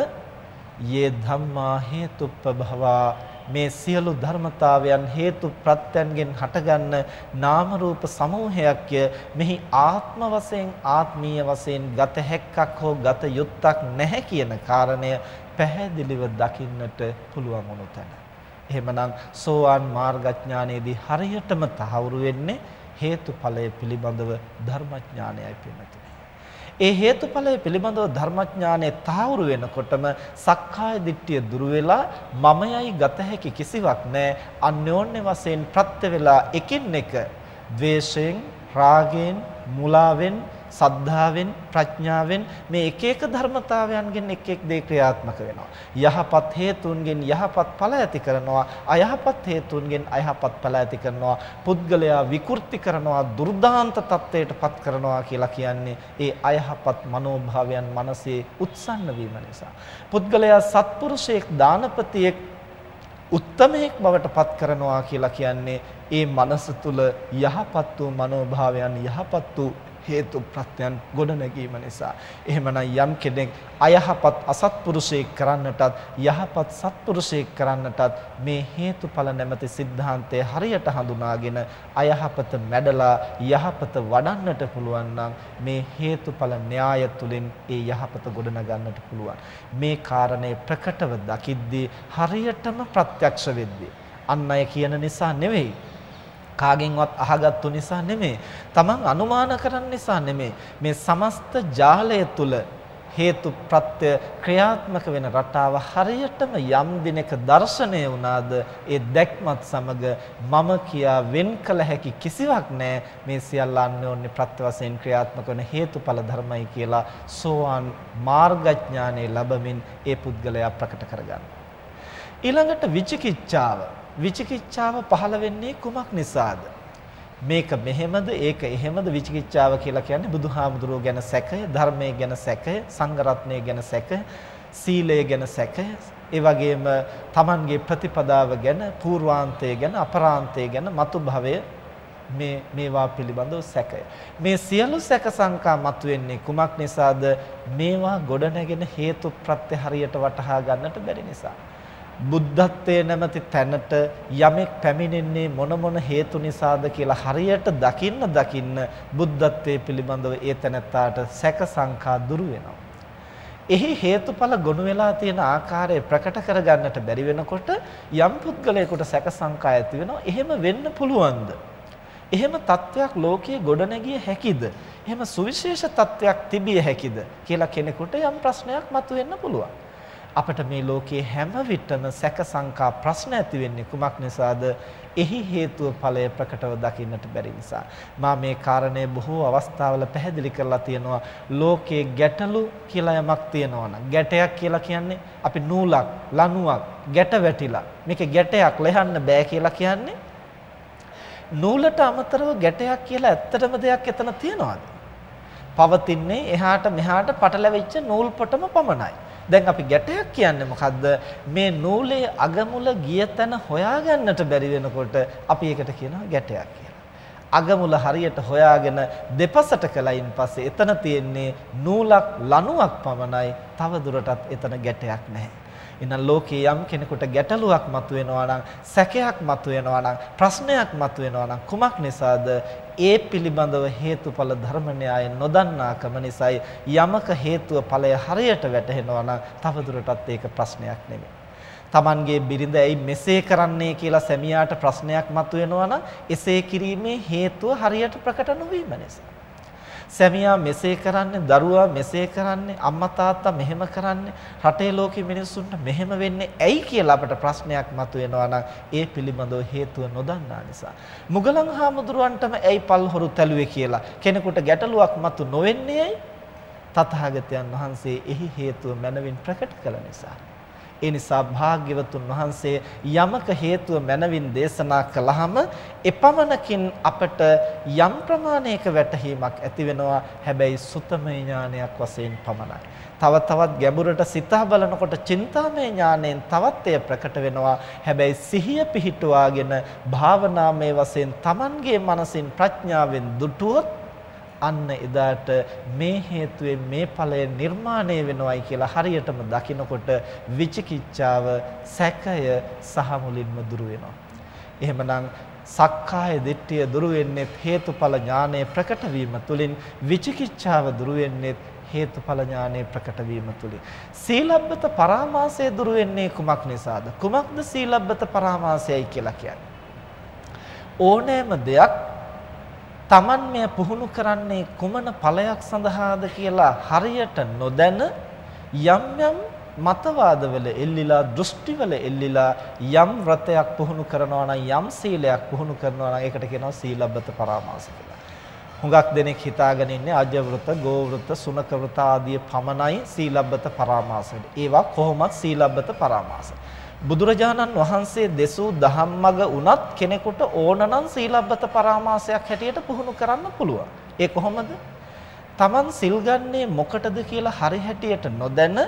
යේ ධම්මා හේතුප්පභවා මේ සියලු ධර්මතාවයන් හේතු ප්‍රත්‍යයන්ගෙන් හටගන්න නාම රූප සමූහයක්ය මෙහි ආත්ම වශයෙන් ආත්මීය වශයෙන් ගත හැක්කක් හෝ ගත යුත්තක් නැහැ කියන කාරණය පැහැදිලිව දකින්නට පුළුවන් වුණු තැන. එහෙමනම් සෝවාන් මාර්ගඥානයේදී හරියටම තහවුරු වෙන්නේ හේතුඵලය පිළිබඳව ධර්මඥානයයි පිළිතුරු. ඒ හේතුඵලය පිළිබඳව ධර්මඥානය තාවුරු වෙනකොටම සක්කාය දිට්ඨිය දුරු වෙලා මමයයි ගත හැකි කිසිවක් නැහැ අන්‍යෝන්‍ය වශයෙන් ප්‍රත්‍ය වෙලා එකින් එක ද්වේෂයෙන් රාගයෙන් මුලාවෙන් සද්ධාවෙන් ප්‍රඥාවෙන් මේ එක එක ධර්මතාවයන්ගෙන් එක් එක් දේ ක්‍රියාත්මක වෙනවා. යහපත් හේතුන්ගෙන් යහපත් ඵල ඇති කරනවා. අයහපත් හේතුන්ගෙන් අයහපත් ඵල ඇති කරනවා. පුද්ගලයා විකෘති කරනවා, දුර්දාන්ත තත්ත්වයට පත් කරනවා කියලා කියන්නේ ඒ අයහපත් මනෝභාවයන් මනසේ උත්සන්න වීම නිසා. පුද්ගලයා සත්පුරුෂයෙක්, දානපතියෙක් උත්තමයෙක් බවට පත් කරනවා කියලා කියන්නේ ඒ මනස තුල යහපත් වූ මනෝභාවයන් යහපත් වූ හේතු ප්‍රත්‍යයන් ගොඩනැගීම නිසා. එහෙමනම් යම් කෙනෙක් අයහපත් අසත්පුරුෂයෙක් කරන්නටත් යහපත් සත්පුරුෂයෙක් කරන්නටත් මේ හේතුඵල නැමැති સિદ્ધාන්තය හරියට හඳුනාගෙන අයහපත මැඩලා යහපත වඩන්නට පුළුවන් නම් මේ හේතුඵල න්‍යාය තුලින් ඒ යහපත ගොඩනගන්නට පුළුවන්. මේ කාරණේ ප්‍රකටව දකිද්දී හරියටම ප්‍රත්‍යක්ෂ වෙද්දී අන් අය කියන නිසා නෙවෙයි කාගෙන්වත් අහගත්තු නිසා නෙමෙයි. තමන් අනුමාන කරන්න නිසා නෙමෙයි. මේ සමස්ත ජාලය තුල හේතු ප්‍රත්‍ය ක්‍රියාත්මක වෙන රටාව හරියටම යම් දිනක දර්ශනය වුණාද ඒ දැක්මත් සමග මම කියා වෙන් කළ හැකි කිසිවක් නැහැ මේ සියල්ල අන්‍යෝන්‍ය ප්‍රත්‍ය වශයෙන් ක්‍රියාත්මක වන හේතුඵල ධර්මයි කියලා සෝවාන් මාර්ගඥානෙ ලැබමින් ඒ පුද්ගලයා ප්‍රකට කරගන්න. ඊළඟට විචිකිච්ඡාව විචිකිච්ඡාව පහළ වෙන්නේ කුමක් නිසාද? මේක මෙහෙමද ඒක එහෙමද විචිකිච්ඡාව කියලා කියන්නේ බුදුහාමුදුරුවෝ ගැන සැකය, ධර්මයේ ගැන සැකය, සංඝ රත්නයේ ගැන සැකය, සීලය ගැන සැකය, ඒ වගේම Tamanගේ ප්‍රතිපදාව ගැන, పూర్වාන්තය ගැන, අපරාන්තය ගැන, මතු භවය මේ මේවා පිළිබඳව සැකය. මේ සියලු සැක සංකා මතුවෙන්නේ කුමක් නිසාද? මේවා ගොඩනැගෙන හේතු ප්‍රත්‍ය හරියට වටහා ගන්නට බැරි නිසා. බුද්ධත්වයේ නැමැති තැනට යමෙක් පැමිණෙන්නේ මොන මොන හේතු නිසාද කියලා හරියට දකින්න දකින්න බුද්ධත්වයේ පිළිබඳව ඒ තැනත්තාට සැක සංකා දුරු වෙනවා. එහි හේතුඵල ගොනු වෙලා තියෙන ආකාරය ප්‍රකට කරගන්නට බැරි වෙනකොට යම් පුද්ගලයෙකුට සැක සංකා ඇති වෙනවා. එහෙම වෙන්න පුළුවන්ද? එහෙම තත්වයක් ලෝකයේ ගොඩනැගිය හැකිද? එහෙම සුවිශේෂ තත්වයක් තිබිය හැකිද කියලා කෙනෙකුට යම් ප්‍රශ්නයක් මතුවෙන්න පුළුවන්. අපට මේ ලෝකයේ හැම විටම සැක සංකා ප්‍රශ්න ඇති වෙන්නේ කුමක් නිසාද? එහි හේතුව ඵලය ප්‍රකටව දකින්නට බැරි නිසා. මා මේ කාරණය බොහෝ අවස්ථාවල පැහැදිලි කරලා තියෙනවා. ලෝකයේ ගැටලු කියලා යමක් තියෙනවා නම් ගැටයක් කියලා කියන්නේ අපි නූලක්, ලණුවක් ගැට වැටිලා. මේක ගැටයක් ලෙහන්න බෑ කියලා කියන්නේ නූලට අමතරව ගැටයක් කියලා ඇත්තටම දෙයක් එතන තියනවාද? පවතින්නේ එහාට මෙහාට පටලැවිච්ච නූල් පොටම පමණයි. දැන් අපි ගැටයක් කියන්නේ මොකද්ද? මේ නූලේ අගමුල ගිය තැන හොයාගන්නට බැරි වෙනකොට අපි ඒකට කියනවා ගැටයක් කියලා. අගමුල හරියට හොයාගෙන දෙපසට කලයින් පස්සේ එතන තියෙන්නේ නූලක් ලණුවක් පමණයි. තව දුරටත් එතන ගැටයක් නැහැ. එහෙනම් ලෝකේ යම් කෙනෙකුට ගැටලුවක් මතුවෙනවා නම් සැකයක් මතුවෙනවා නම් ප්‍රශ්නයක් මතුවෙනවා නම් කුමක් නිසාද ඒ පිළිබඳව හේතුඵල ධර්ම න්‍යාය නොදන්නාකම නිසායි යමක හේතුව ඵලය හරියට වැටහෙනවා නම් තවදුරටත් ඒක ප්‍රශ්නයක් නෙමෙයි Tamanගේ බිරිඳ ඇයි මෙසේ කරන්නේ කියලා සැමියාට ප්‍රශ්නයක් මතුවෙනවා නම් එසේ කිරීමේ හේතුව හරියට ප්‍රකට නොවීම නිසා. සැමියා මෙසේ කරන්නේ දරුවා මෙසේ කරන්නේ අම්මා තාත්තා මෙහෙම කරන්නේ රටේ ලෝකෙ මිනිස්සුන්ට මෙහෙම වෙන්නේ ඇයි කියලා අපට ප්‍රශ්නයක් මතුවෙනවා නම් ඒ පිළිබඳව හේතුව නොදන්නා නිසා. මුගලන් හාමුදුරුවන්ටම ඇයි පල්හොරු තැළුවේ කියලා? කෙනෙකුට ගැටලුවක් මතු නොවෙන්නේ ඇයි? තථාගතයන් වහන්සේ එහි හේතුව මනවින් ප්‍රකට කළ නිසා. ඒ නිසා භාග්‍යවතුන් වහන්සේ යමක හේතුව මනවින් දේශනා කළාම එපමණකින් අපට යම් ප්‍රමාණයක වැටහීමක් ඇති වෙනවා හැබැයි සුතමේ ඥානයක් වශයෙන් පමණයි. තව තවත් ගැඹුරට සිතා බලනකොට චින්තාමය ඥාණයෙන් තවත් එය ප්‍රකට වෙනවා. හැබැයි සිහිය පිහිටුවාගෙන භාවනාමය වශයෙන් Tamanගේ මනසින් ප්‍රඥාවෙන් දුටුවොත් අන්න එදාට මේ හේතුවෙන් මේ ඵලය නිර්මාණය වෙනවයි කියලා හරියටම දකිනකොට විචිකිච්ඡාව සැකය සහ මුලින්ම දුරු වෙනවා. එහෙමනම් සක්කාය දිට්ඨිය දුරු වෙන්නේ හේතුඵල ඥානය ප්‍රකට වීම තුලින් විචිකිච්ඡාව දුරු වෙන්නේ හේතුඵල ඥානය ප්‍රකට වීම තුලින් සීලබ්බත පරාමාසය දුරු වෙන්නේ කුමක් නිසාද? කුමක්ද සීලබ්බත පරාමාසයයි කියලා කියන්නේ? ඕනෑම දෙයක් Taman මෙය පුහුණු කරන්නේ කුමන ඵලයක් සඳහාද කියලා හරියට නොදැන යම් යම් මතවාදවල එල්ලිලා දෘෂ්ටිවල එල්ලිලා යම් व्रතයක් පුහුණු කරනවා නම් යම් සීලයක් පුහුණු කරනවා නම් ඒකට කියනවා සීලබ්බත පරාමාස කියලා. හුඟක් දෙනෙක් හිතාගෙන ඉන්නේ අජ වෘත, ගෝ වෘත, සුනක වෘත ආදී පමණයි සීලබ්බත පරාමාස. ඒවා කොහොමත් සීලබ්බත පරාමාස. බුදුරජාණන් වහන්සේ දෙසූ ධම්මග උනත් කෙනෙකුට ඕනනම් සීලබ්බත පරාමාසයක් හැටියට පුහුණු කරන්න පුළුවන්. ඒ කොහොමද? Taman සිල් ගන්නේ මොකටද කියලා හරි හැටියට නොදැන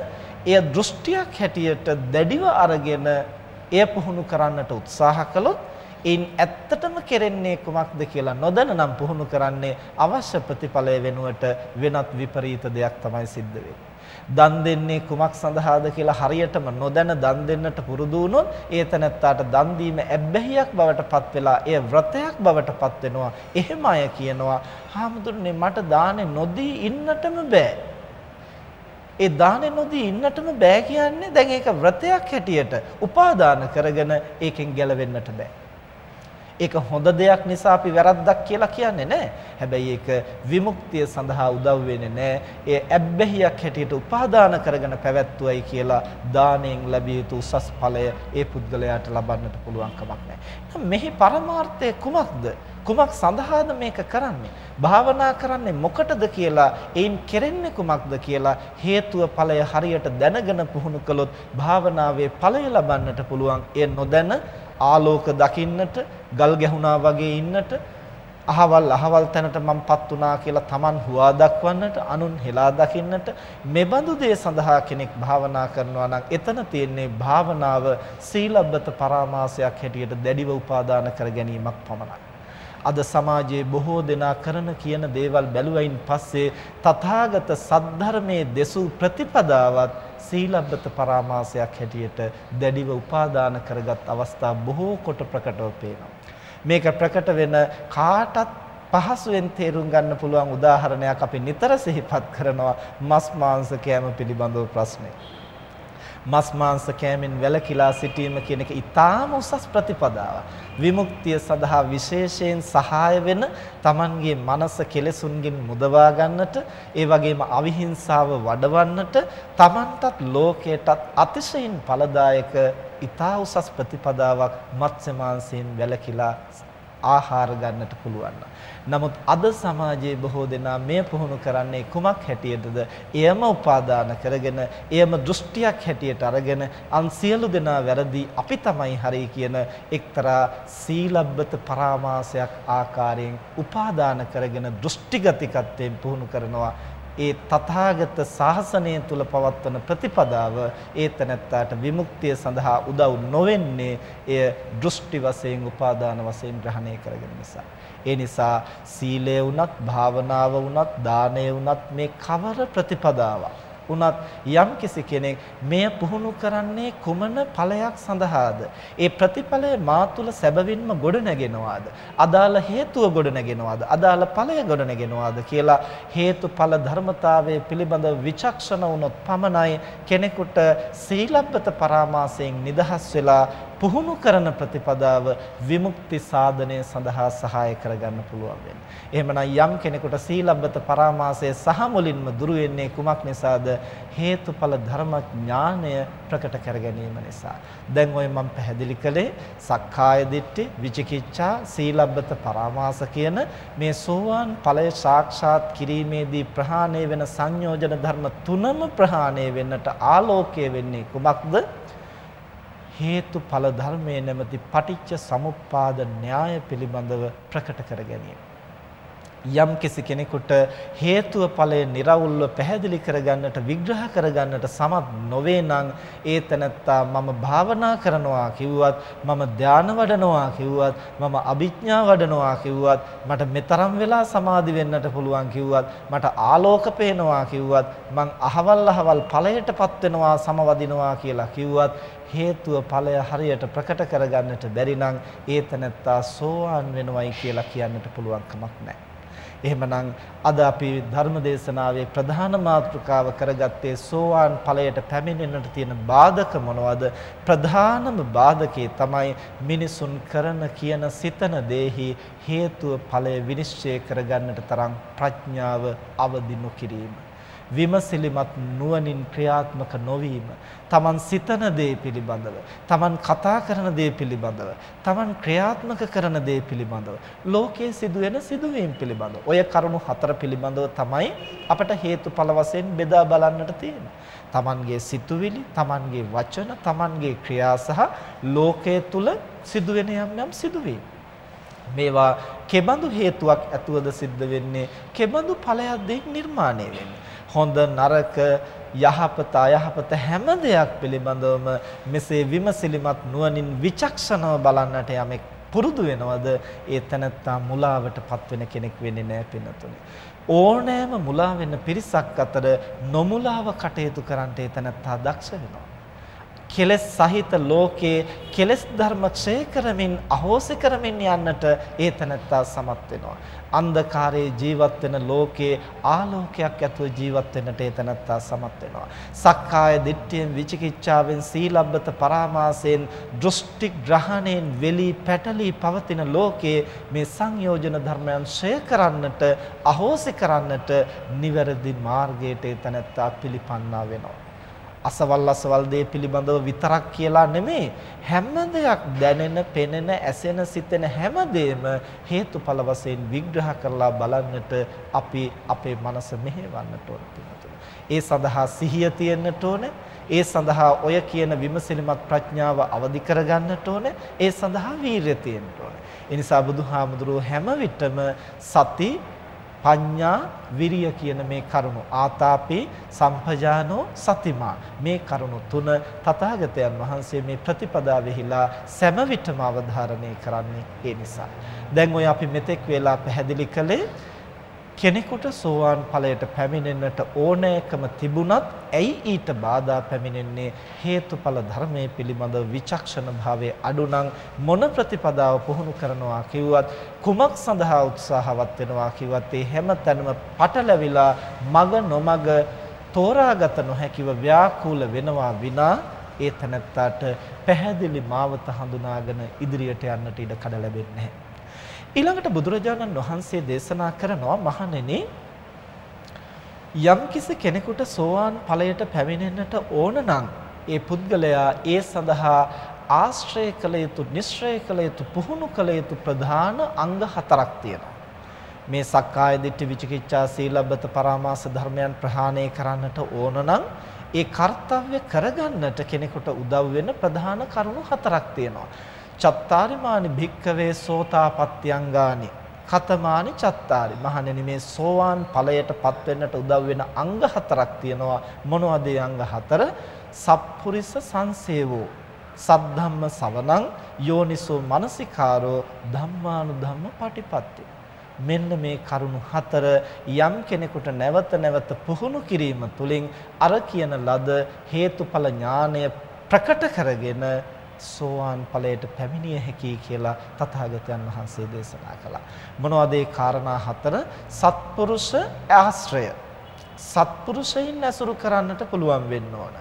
එය දෘෂ්ටියක් හැටියට දැඩිව අරගෙන එය පුහුණු කරන්නට උත්සාහ කළොත් ඉන් ඇත්තටම කෙරෙන්නේ කුමක්ද කියලා නොදැන නම් පුහුණු කරන්නේ අවශ්‍ය ප්‍රතිඵලය වෙනුවට වෙනත් විපරීත දෙයක් තමයි සිද්ධ වෙන්නේ. දන් දෙන්නේ කුමක් සඳහාද කියලා හරියටම නොදැන දන් දෙන්නට පුරුදු වුණොත් ඒ තැනත්තාට දන් දීම ඇබ්බැහියක් බවට පත් වෙලා එය ව්‍රතයක් බවට පත් වෙනවා. එහෙම අය කියනවා "හාමුදුරනේ මට දානේ නොදී ඉන්නටම බෑ." ඒ දානේ නොදී ඉන්නටම බෑ කියන්නේ දැන් ඒක ව්‍රතයක් හැටියට උපාදාන කරගෙන ඒකෙන් ගැලවෙන්නට බෑ. ඒක හොඳ දෙයක් නිසා අපි වැරද්දක් කියලා කියන්නේ නැහැ. හැබැයි ඒක විමුක්තිය සඳහා උදව් වෙන්නේ නැහැ. ඒ ඇබ්බැහියක් හැටියට උපාදාන කරගෙන පැවැත්වුවයි කියලා දාණයෙන් ලැබිය යුතු උසස් ඵලය ඒ පුද්ගලයාට ලබන්නට පුළුවන් කමක් නැහැ. මෙහි පරමාර්ථය කුමක්ද? කුමක් සඳහාද මේක කරන්නේ? භාවනා කරන්නේ මොකටද කියලා, ඒන් කෙරෙන්නේ කුමක්ද කියලා හේතුව ඵලය හරියට දැනගෙන පුහුණු කළොත් භාවනාවේ ඵලය ලබන්නට පුළුවන්. ඒ නොදැන ආලෝක දකින්නට ගල් ගැහුණා වගේ ඉන්නට අහවල් අහවල් තැනට මම්පත් වුණා කියලා Taman හුවා දක්වන්නට අනුන් හෙලා දකින්නට මෙබඳු දේ සඳහා කෙනෙක් භාවනා කරනවා නම් එතන තියෙන්නේ භාවනාව සීලබ්බත පරාමාසයක් හැටියට දැඩිව උපාදාන කර ගැනීමක් පමණයි. අද සමාජයේ බොහෝ දෙනා කරන කියන දේවල් බැලුවයින් පස්සේ තථාගත සද්ධර්මයේ දෙසූ ප්‍රතිපදාවත් සීලබ්බත පරාමාසයක් හැටියට දැඩිව උපාදාන කරගත් අවස්ථා බොහෝ කොට ප්‍රකටව පේනවා. මේක ප්‍රකට වෙන කාටත් පහසුවෙන් තේරුම් ගන්න පුළුවන් උදාහරණයක් අපි නිතර සිහිපත් කරනවා මස් මාංශ කෑම පිළිබඳව ප්‍රශ්නේ. මස් මාංශ කෑමෙන් වැළකීලා සිටීම කියන එක ඊටාම උසස් ප්‍රතිපදාවක්. විමුක්තිය සඳහා විශේෂයෙන් සහාය වෙන Tamanගේ මනස කෙලෙසුන්ගෙන් මුදවා ගන්නට, ඒ වගේම අවිහිංසාව වඩවන්නට, Tamanටත් ලෝකයටත් අතිශයින් ඵලදායක ඊටා උසස් ප්‍රතිපදාවක් මත්ස්‍ය මාංශයෙන් වැළකීලා ආහාර ගන්නට පුළුවන්. නමුත් අද සමාජයේ බොහෝ දෙනා මෙය පුහුණු කරන්නේ කුමක් හැටියටද? එයම උපාදාන කරගෙන, එයම දෘෂ්ටියක් හැටියට අරගෙන අන් සියලු දෙනා වැරදි අපි තමයි හරි කියන එක්තරා සීලබ්බත පරාමාසයක් ආකාරයෙන් උපාදාන කරගෙන දෘෂ්ටිගතිකත්වයෙන් පුහුණු කරනවා. ඒ තථාගත ශාසනය තුල පවත්වන ප්‍රතිපදාව ඒ තැනැත්තාට විමුක්තිය සඳහා උදව් නොවෙන්නේ එය දෘෂ්ටි වශයෙන් උපාදාන වශයෙන් ග්‍රහණය කරගෙන නිසා. ඒ නිසා සීලය වුණත් භාවනාව වුණත් දානය වුණත් මේ කවර ප්‍රතිපදාවක් වුණත් යම්කිසි කෙනෙක් මෙය පුහුණු කරන්නේ කුමන ඵලයක් සඳහාද? ඒ ප්‍රතිඵලය මා තුල සැබවින්ම ගොඩ නැගෙනවාද? අදාළ හේතුව ගොඩ නැගෙනවාද? අදාළ ඵලය ගොඩ නැගෙනවාද කියලා හේතුඵල ධර්මතාවයේ පිළිබඳව විචක්ෂණ වුණොත් පමණයි කෙනෙකුට සීලබ්බත පරාමාසයෙන් නිදහස් වෙලා පුහුණු කරන ප්‍රතිපදාව විමුක්ති සාධනය සඳහා සහාය කරගන්න පුළුවන් වෙන්නේ. එහෙමනම් යම් කෙනෙකුට සීලබ්බත පරාමාසය සහ මුලින්ම දුරු වෙන්නේ කුමක් නිසාද? හේතුඵල ධර්මඥානය ප්‍රකට කර ගැනීම නිසා. දැන් ඔය මම පැහැදිලි කළේ සක්කාය දිට්ඨි, විචිකිච්ඡා, සීලබ්බත පරාමාස කියන මේ සෝවාන් ඵලය සාක්ෂාත් කිරීමේදී ප්‍රහාණය වෙන සංයෝජන ධර්ම තුනම ප්‍රහාණය වෙන්නට ආලෝකය වෙන්නේ කුමක්ද? හේතුඵල ධර්මයේ නැමැති පටිච්ච සමුප්පාද න්‍යාය පිළිබඳව ප්‍රකට කර ගැනීම. යම් කිසි කෙනෙකුට හේතුව ඵලය निराවුල්ව පැහැදිලි කරගන්නට විග්‍රහ කරගන්නට සමත් නොවේ නම් ඒ තැනත්තා මම භාවනා කරනවා කිව්වත් මම ධාන වඩනවා කිව්වත් මම අභිඥා වඩනවා කිව්වත් මට මෙතරම් වෙලා සමාධි වෙන්නට පුළුවන් කිව්වත් මට ආලෝක පේනවා කිව්වත් මං අහවල් අහවල් ඵලයටපත් වෙනවා සමවදිනවා කියලා කිව්වත් හේතුව ඵලය හරියට ප්‍රකට කරගන්නට බැරි නම් ඒ තැනත්තා සෝවාන් වෙනවයි කියලා කියන්නට පුළුවන් කමක් නැහැ. එහෙමනම් අද අපි ධර්මදේශනාවේ ප්‍රධාන මාතෘකාව කරගත්තේ සෝවාන් ඵලයට පැමිණෙන්නට තියෙන බාධක මොනවද? ප්‍රධානම බාධකේ තමයි මිනිසුන් කරන කියන සිතන දේහි හේතුව ඵලය විනිශ්චය කරගන්නට තරම් ප්‍රඥාව අවදි නොකිරීම. විමසිලිමත් නුවණින් ක්‍රියාත්මක නොවීම. තමන් සිතන දේ පිළිබඳව තමන් කතා කරන දේ පිළිබඳව තමන් ක්‍රියාත්මක කරන දේ පිළිබඳව ලෝකයේ සිදුවෙන සිදුවීම් පිළිබඳව. ඔය කරුණු හතර පිළිබඳව තමයි අපට හේතුඵල වශයෙන් බෙදා බලන්නට තියෙන්නේ. තමන්ගේ සිතුවිලි තමන්ගේ වචන තමන්ගේ ක්‍රියා සහ ලෝකයේ තුල සිදුවෙන යම් යම් සිදුවීම්. මේවා කෙබඳු හේතුවක් ඇතුවද සිද්ධ වෙන්නේ? කෙබඳු ඵලයක්ද නිර්මාණය වෙන්නේ? හොඳ නරක යහපත අයහපත හැම දෙයක් පිළිබඳවම මෙසේ විමසිලිමත් නුවණින් විචක්ෂණව බලන්නට යමෙක් පුරුදු වෙනවද? ඒ තැනත්තා මුලාවටපත් වෙන කෙනෙක් වෙන්නේ නැහැ පින්නතුනේ. ඕනෑම මුලා වෙන පිරිසක් අතර නොමුලාව කටයුතු කරන්නට ඒ තැනත්තා දක්ෂ වෙනවා. කෙලස් සහිත ලෝකයේ කෙලස් ධර්ම ක්ෂය කරමින් අහෝසි කරමින් යන්නට ඒ තැනත්තා සමත් වෙනවා. අන්ධකාරයේ ජීවත් වෙන ලෝකයේ ආලෝකයක් ඇතුව ජීවත් වෙන්නට ඒ තැනත්තා සමත් වෙනවා. සක්කාය දිට්ඨියෙන් විචිකිච්ඡාවෙන් සීලබ්බත පරාමාසයෙන් දෘෂ්ටි ග්‍රහණයෙන් වෙලී පැටලී පවතින ලෝකයේ මේ සංයෝජන ධර්මයන් ක්ෂය කරන්නට අහෝසි කරන්නට නිවැරදි මාර්ගයට ඒ තැනත්තා පිළිපන්නා වෙනවා. අසවල් අසවල් දේ පිළිබඳව විතරක් කියලා නෙමෙයි හැම දෙයක් දැනෙන, පෙනෙන, ඇසෙන, සිතෙන හැම දෙයක්ම හේතුඵල වශයෙන් විග්‍රහ කරලා බලන්නට අපි අපේ මනස මෙහෙවන්නට ඕන ඒ සඳහා සිහිය තියෙන්නට ඕනේ. ඒ සඳහා ඔය කියන විමසිලිමත් ප්‍රඥාව අවදි කරගන්නට ඕනේ. ඒ සඳහා වීරිය තියෙන්න ඕනේ. ඒ නිසා බුදුහාමුදුරුවෝ හැම විටම සති පඤ්ඤා විරිය කියන මේ කරුණු. ආතාපි සම්පජානෝ සතිමා. මේ කරුණු තුන තථාගතයන් වහන්සේ මේ ප්‍රතිපදාවෙහිලා සෑම විටම අවධාරණය කරන්නේ ඒ නිසා. දැන් ඔය අපි මෙතෙක් වෙලා පැහැදිලි කළේ කෙනෙකුට සෝවාන් ඵලයට පැමිණෙන්නට ඕනෑකම තිබුණත් ඇයි ඊට බාධා පැමිණෙන්නේ? හේතුඵල ධර්මයේ පිළිබඳ විචක්ෂණ භාවයේ අඩුනම් මොන ප්‍රතිපදාව පුහුණු කරනවා කිව්වත් කුමක් සඳහා උත්සාහවත් වෙනවා කිව්වත් ඒ හැම තැනම පටලැවිලා මග නොමග තෝරාගත නොහැකිව ව්‍යාකූල වෙනවා විනා ඒ තනත්තාට පැහැදිලි මාවත හඳුනාගෙන ඉදිරියට යන්නට ඉඩ කඩ ලැබෙන්නේ නැහැ. ඊළඟට බුදුරජාණන් වහන්සේ දේශනා කරනවා මහණෙනි යම්කිසි කෙනෙකුට සෝවාන් ඵලයට පැමිණෙන්නට ඕන නම් ඒ පුද්ගලයා ඒ සඳහා ආශ්‍රය කළ යුතු නිශ්‍රය කළ යුතු පුහුණු කළ යුතු ප්‍රධාන අංග හතරක් තියෙනවා. මේ සක්කාය දිට්ඨි විචිකිච්ඡා සීලබ්බත පරාමාස ධර්මයන් ප්‍රහාණය කරන්නට ඕන නම් ඒ කාර්යය කරගන්නට කෙනෙකුට උදව් වෙන ප්‍රධාන කරුණු හතරක් තියෙනවා. චත්තාරිමානි භික්කවේ සෝතාපට්ඨ්‍යංගානි කතමානි චත්තාරි මහණෙනි මේ සෝවාන් ඵලයටපත් වෙන්නට උදව් වෙන අංග හතරක් තියෙනවා. මොනවද ඒ අංග හතර? සප්පුරිස සංසේවෝ සද්ධම්ම සවනං යෝනිසෝ මනසිකාරෝ ධම්මානුධම්ම පටිපත්ති. මෙන්න මේ කරුණු හතර යම් කෙනෙකුට නැවත නැවත පුහුණු කිරීම තුළින් අර කියන ලද හේතුඵල ඥානය ප්‍රකට කරගෙන සෝවාන් ඵලයට පැමිණිය හැකියි කියලා තථාගතයන් වහන්සේ දේශනා කළා. මොනවද ඒ කාරණා හතර? සත්පුරුෂ ආශ්‍රය. සත්පුරුෂයින් ඇසුරු කරන්නට පුළුවන් වෙන්න ඕන.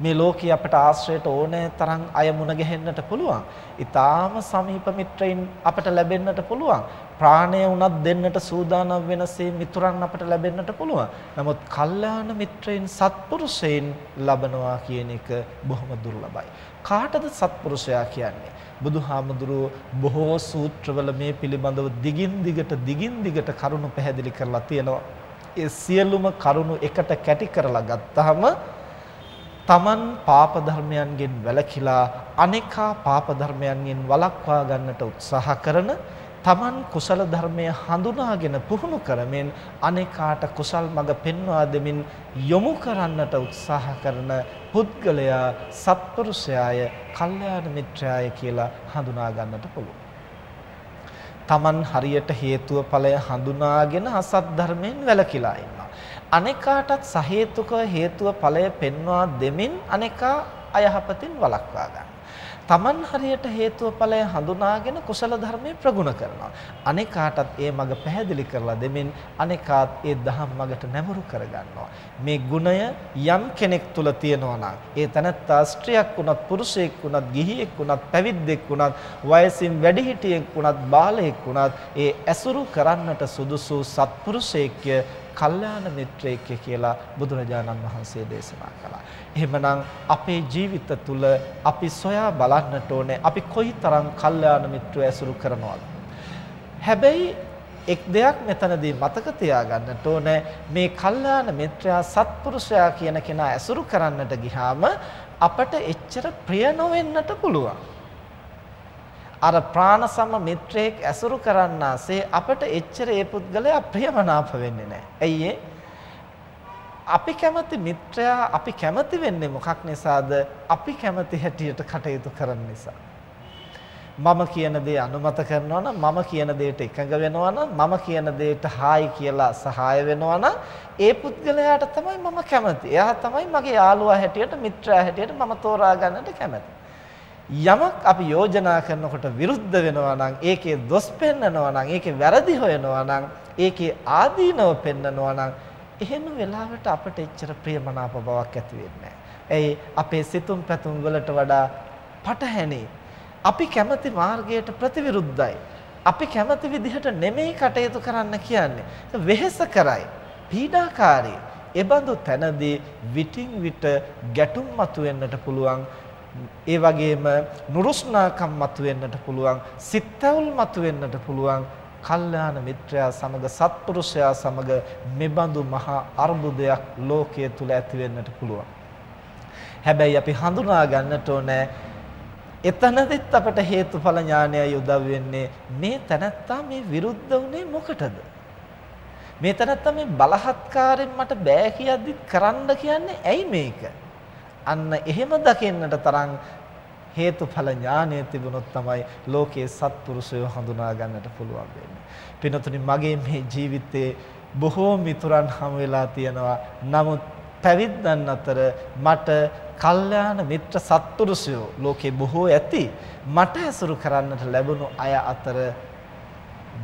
මේ ලෝකේ අපට ආශ්‍රයයට ඕනෑ තරම් අය මුණ ගැහෙන්නට පුළුවන්. ඊටාම සමීප මිත්‍රයින් අපට ලැබෙන්නට පුළුවන්. ප්‍රාණය උනත් දෙන්නට සූදානම් වෙනසේ මිතුරන් අපට ලැබෙන්නට පුළුවන්. නමුත් කල්යාණ මිත්‍රයින් සත්පුරුෂයින් ලබනවා කියන එක බොහොම දුර්ලභයි. කාටද සත්පුරුෂයා කියන්නේ? බුදුහාමුදුරුව බොහෝ සූත්‍රවල මේ පිළිබඳව දිගින් දිගට දිගින් දිගට කරුණු පැහැදිලි කරලා තියෙනවා. ඒ සියලුම කරුණු එකට කැටි කරලා ගත්තාම තමන් පාප ධර්මයන්ගෙන් වැළකීලා අනේකා පාප ධර්මයන්ගෙන් වළක්වා ගන්නට උත්සාහ කරන තමන් කුසල ධර්මය හඳුනාගෙන පුහුණු කරමින් අනේකාට කුසල් මඟ පෙන්වා දෙමින් යොමු කරන්නට උත්සාහ කරන පුද්ගලයා සත්පුරුෂයාය, කල්යාණ මිත්‍රයාය කියලා හඳුනා ගන්නට පුළුවන්. තමන් හරියට හේතුව ඵලය හඳුනාගෙන අසත් ධර්මයෙන් වැළකීලා ඉන්නවා. අනේකාටත් සහේතුක හේතුව ඵලය පෙන්වා දෙමින් අනේකා අයහපතින් වළක්වා ගන්න. Taman හරියට හේතුව ඵලය හඳුනාගෙන කුසල ධර්මයේ ප්‍රගුණ කරනවා. අනේකාටත් ඒ මඟ පැහැදිලි කරලා දෙමින් අනේකාත් ඒ දහම් මඟට නැඹුරු කරගන්නවා. මේ ගුණය යම් කෙනෙක් තුල තියෙනවා නම් ඒ තනත්තා ස්ත්‍රියක් වුණත් පුරුෂයෙක් වුණත් ගිහියෙක් වුණත් පැවිද්දෙක් වුණත් වයසින් වැඩිහිටියෙක් වුණත් බාලයෙක් වුණත් ඒ ඇසුරු කරන්නට සුදුසු සත්පුරුෂයෙක්ය කල්යාණ මිත්‍රයෙක් කියලා බුදුරජාණන් වහන්සේ දේශනා කළා. එහෙමනම් අපේ ජීවිත තුළ අපි සොයා බලන්නට ඕනේ අපි කොයිතරම් කල්යාණ මිත්‍රය ඇසුරු කරනවද? හැබැයි එක් දෙයක් මෙතනදී මතක තියාගන්නට ඕනේ මේ කල්යාණ මිත්‍රයා සත්පුරුෂයා කියන කෙනා ඇසුරු කරන්නට ගියාම අපට එච්චර ප්‍රිය නොවෙන්නට පුළුවන්. අර ප්‍රාණසම මිත්‍රයෙක් ඇසුරු කරන්නාසේ අපට එච්චර ඒ පුද්ගලයා ප්‍රියමනාප වෙන්නේ නැහැ. ඇයි අපි කැමති මිත්‍රයා අපි කැමති වෙන්නේ මොකක් නිසාද? අපි කැමති හැටියට කටයුතු කරන නිසා. මම කියන දේ අනුමත කරනවා නම් මම කියන දේට එකඟ වෙනවා නම් මම කියන දේට හායි කියලා සහාය වෙනවා නම් ඒ පුද්ගලයාට තමයි මම කැමති. එයා තමයි මගේ යාළුවා හැටියට මිත්‍රයා හැටියට මම තෝරා ගන්නට කැමති. යමක් අපි යෝජනා කරනකොට විරුද්ධ වෙනවා නම් ඒකේ දොස් පෙන්නනවා නම් ඒකේ වැරදි හොයනවා නම් ඒකේ ආදීනව පෙන්නනවා නම් එහෙම වෙලාවට අපට එච්චර ප්‍රියමනාප බවක් ඇති වෙන්නේ නැහැ. අපේ සිතුම් පැතුම් වලට වඩා පටහැනි අපි කැමති මාර්ගයට ප්‍රතිවිරුද්ධයි. අපි කැමති විදිහට නෙමෙයි කටයුතු කරන්න කියන්නේ. වෙහෙස කරයි. පීඩාකාරී. එබඳු තැනදී විටින් විට ගැටුම් මතුවෙන්නට පුළුවන් ඒ වගේම නුරුස්නාකම් මතුවෙන්නට පුළුවන් සිත්ඇවුල් මතුවෙන්නට පුළුවන් කල්යාණ මිත්‍රයා සමග සත්පුරුෂයා සමග මෙබඳු මහා අර්බුදයක් ලෝකයේ තුල ඇති වෙන්නට පුළුවන්. හැබැයි අපි හඳුනා ගන්නට ඕනේ එතනදිත් අපට හේතුඵල ඥානයයි උදව් වෙන්නේ මේ තැනත්තා මේ විරුද්ධ වුණේ මොකටද? මේ තැනත්තා මේ බලහත්කාරයෙන් මට බෑ කියද්දි කරන්න කියන්නේ ඇයි මේක? අන්න එහෙම දකින්නට තරම් හේතුඵල ඥානය තිබුණොත් තමයි ලෝකයේ සත්පුරුෂයෝ හඳුනා ගන්නට පුළුවන් වෙන්නේ. පිනතුනි මගේ මේ ජීවිතේ බොහෝ මිතුරන් හමු වෙලා තියෙනවා. නමුත් පැවිද්දන් අතර මට කල්යාණ මිත්‍ර සත්පුරුෂයෝ ලෝකේ බොහෝ ඇති. මට ඇසුරු කරන්නට ලැබුණු අය අතර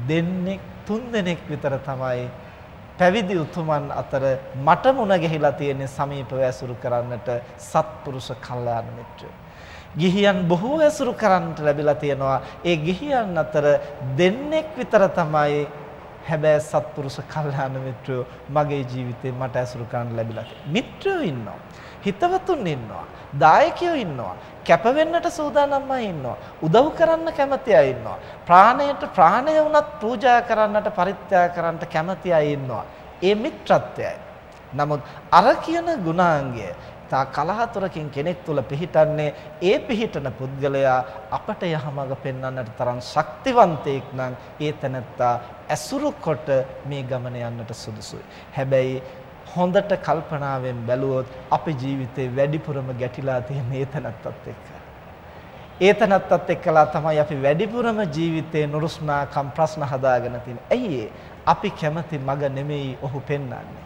දෙන්නෙක් තුන් දෙනෙක් විතර තමයි පැවිදි උතුමන් අතර මට මුණ ගැහිලා තියෙන සමීපව ඇසුරු කරන්නට සත්පුරුෂ කල්යාණ මිත්‍රයෝ. ගිහියන් බොහෝ ඇසුරු කරන්නට ලැබිලා තියෙනවා. ඒ ගිහියන් අතර දෙන්නෙක් විතර තමයි හැබැයි සත්පුරුෂ කල්යාණ මිත්‍රයෝ මගේ ජීවිතේ මට ඇසුරු කරන්න ලැබිලා තියෙන්නේ. මිත්‍රයෝ ඉන්නවා. හිතවතුන් ඉන්නවා. දායකයෝ ඉන්නවා. කැප වෙන්නට සූදානම් අය ඉන්නවා. උදව් කරන්න කැමති අය ඉන්නවා. ප්‍රාණයට ප්‍රාණය වුණත් පූජා කරන්නට පරිත්‍යාග කරන්නට කැමති අය ඉන්නවා. ඒ මිත්‍රත්වයයි. නමුත් අර කියන ගුණාංගය තා කලහතුරකින් කෙනෙක් තුල පිහිටන්නේ ඒ පිහිටන පුද්ගලයා අපට යහමඟ පෙන්වන්නට තරම් ශක්තිවන්තයෙක් නම් ඒ තැනත්තා ඇසුරු කොට මේ ගමන යන්නට සුදුසුයි. හැබැයි හොඳට කල්පනාවෙන් බැලුවොත් අපේ ජීවිතේ වැඩිපුරම ගැටිලා තියෙන ඒ තැනත්තත් එක්ක. ඒතනත්තත් එක්කලා තමයි අපි වැඩිපුරම ජීවිතේ නුරුස්නාකම් ප්‍රශ්න හදාගෙන තියෙන්නේ. ඇයි අපි කැමති මග නෙමෙයි ඔහු පෙන්වන්නේ.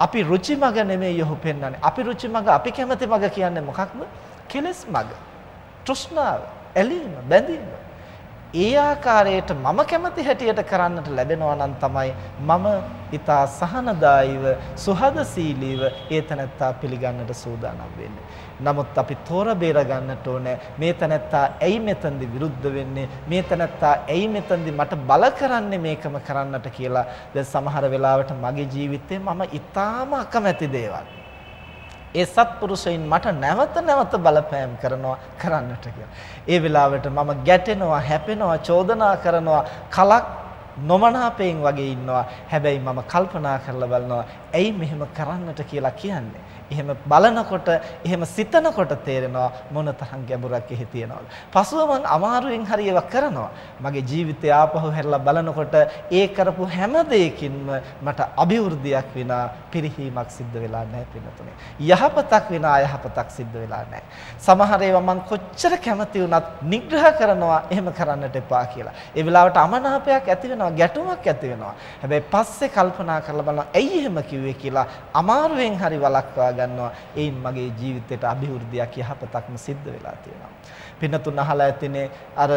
අපි රුචි මග නෙමෙයි ඔහු පෙන්වන්නේ. අපි රුචි මග අපි කැමති මග කියන්නේ මොකක්ද? කෙලස් මග. තෘෂ්ණාව, ඇලීම, බැඳීම. ඒ ආකාරයට මම කැමති හැටියට කරන්නට ලැබෙනවා නම් තමයි මම ඊතා සහනදායීව සුහදශීලීව ඒ තැනැත්තා පිළිගන්නට සූදානම් වෙන්නේ. නමුත් අපි තෝර බේර ගන්නට ඕනේ මේ තැනැත්තා ඇයි මෙතනදි විරුද්ධ වෙන්නේ? මේ තැනැත්තා ඇයි මෙතනදි මට බල කරන්නේ මේකම කරන්නට කියලා? දැන් සමහර වෙලාවට මගේ ජීවිතේ මම ඊටාම අකමැති දේවල්. ඒ සත්පුරුෂයින් මට නැවත නැවත බලපෑම් කරනවා කරන්නට කියලා. ඒ වෙලාවට මම ගැටෙනවා, හැපෙනවා, චෝදනා කරනවා, කලක් නොමනාපයෙන් වගේ ඉන්නවා. හැබැයි මම කල්පනා කරලා බලනවා, ඇයි මෙහෙම කරන්නට කියලා කියන්නේ. එහෙම බලනකොට එහෙම සිතනකොට තේරෙනවා මොන තරම් ගැඹුරක් එහි තියෙනවද. පසුව මං අමාරුවෙන් හරි ඒවා කරනවා. මගේ ජීවිතය ආපහු හැරලා බලනකොට ඒ කරපු හැම දෙයකින්ම මට අභිවෘද්ධියක් විනා පිරිහීමක් සිද්ධ වෙලා නැහැ පිනතුනේ. යහපතක් විනා අයහපතක් සිද්ධ වෙලා නැහැ. සමහර ඒවා මං කොච්චර කැමති වුණත් නිග්‍රහ කරනවා එහෙම කරන්නට එපා කියලා. ඒ වෙලාවට අමනාපයක් ඇති වෙනවා, ගැටුමක් ඇති වෙනවා. හැබැයි පස්සේ කල්පනා කරලා බලනවා ඇයි එහෙම කිව්වේ කියලා අමාරුවෙන් හරි වළක්වා ගන්නවා. ඒයින් මගේ ජීවිතේට અભිවෘද්ධියක් යහපතක්ම සිද්ධ වෙලා තියෙනවා. පින්නතුන් අහලා ඇතිනේ අර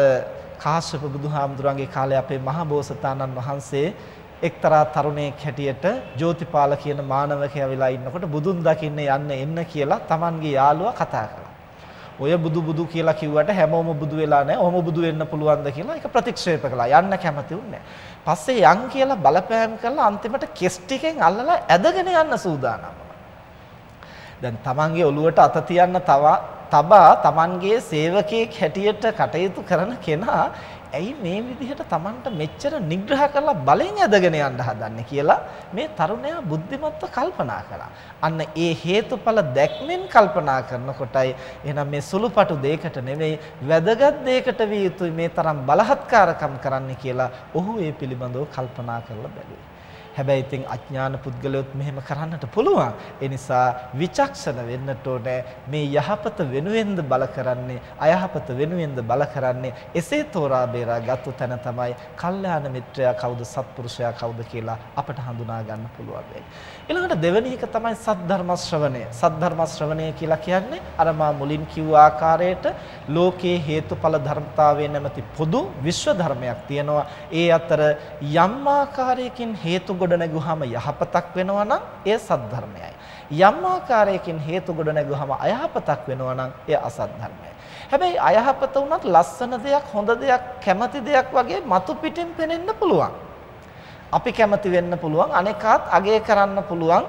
කාශ්‍යප බුදුහාමුදුරන්ගේ කාලේ අපේ මහබෝසතාණන් වහන්සේ එක්තරා තරුණයෙක් හැටියට ජෝතිපාල කියන මානවකයා වෙලා ඉන්නකොට බුදුන් දකින්න යන්න එන්න කියලා Tamanගේ යාළුවා කතා කළා. ඔය බුදු බුදු කියලා කිව්වට හැමෝම බුදු වෙලා නැහැ. ඔහොම බුදු වෙන්න පුළුවන්ද කියලා ඒක ප්‍රතික්ෂේප කළා. යන්න කැමති උන්නේ පස්සේ යන් කියලා බලපෑම් කළා අන්තිමට කෙස් ටිකෙන් අල්ලලා ඇදගෙන යන්න සූදානම්. දැන් තමන්ගේ ඔළුවට අත තියන්න තවා තබා තමන්ගේ සේවකයෙක් හැටියට කටයුතු කරන කෙනා ඇයි මේ විදිහට තමන්ට මෙච්චර නිග්‍රහ කරලා බලෙන් ඇදගෙන යන්න හදන්නේ කියලා මේ තරුණයා බුද්ධිමත්ව කල්පනා කළා. අන්න ඒ හේතුඵල දැක්මෙන් කල්පනා කරනකොටයි එහෙනම් මේ සුළුපටු දෙයකට නෙවෙයි වැදගත් දෙයකට විය යුතුයි මේ තරම් බලහත්කාරකම් කරන්න කියලා ඔහු ඒ පිළිබඳව කල්පනා කරලා බැලුවේ. හැබැයි ඉතින් අඥාන පුද්ගලයොත් මෙහෙම කරන්නට පුළුවන්. ඒ නිසා විචක්ෂණ වෙන්නට ඕනේ. මේ යහපත වෙනුවෙන්ද බල කරන්නේ, අයහපත වෙනුවෙන්ද බල කරන්නේ. එසේ තෝරා බේරා ගත්ත තැන තමයි කල්යාණ මිත්‍රයා කවුද, සත්පුරුෂයා කවුද කියලා අපට හඳුනා ගන්න පුළුවන් වෙන්නේ. ඊළඟට දෙවෙනි එක තමයි සද්ධර්ම ශ්‍රවණය. සද්ධර්ම ශ්‍රවණය කියලා කියන්නේ අර මා මුලින් කිව්ව ආකාරයට ලෝකයේ හේතුඵල ධර්මතාවය නැමැති පොදු විශ්ව ධර්මයක් තියෙනවා. ඒ අතර යම් ආකාරයකින් හේතු ගොඩ නැගුවාම යහපතක් වෙනවා නම් එය සද්ධර්මයයි. යම් ආකාරයකින් හේතු ගොඩ නැගුවාම අයහපතක් වෙනවා නම් එය අසද්ධර්මයයි. හැබැයි අයහපත වුණත් ලස්සන දෙයක්, හොඳ දෙයක්, කැමති දෙයක් වගේ මතු පිටින් පෙනෙන්න පුළුවන්. අපි කැමති වෙන්න පුළුවන්, අනෙකාත් අගය කරන්න පුළුවන්,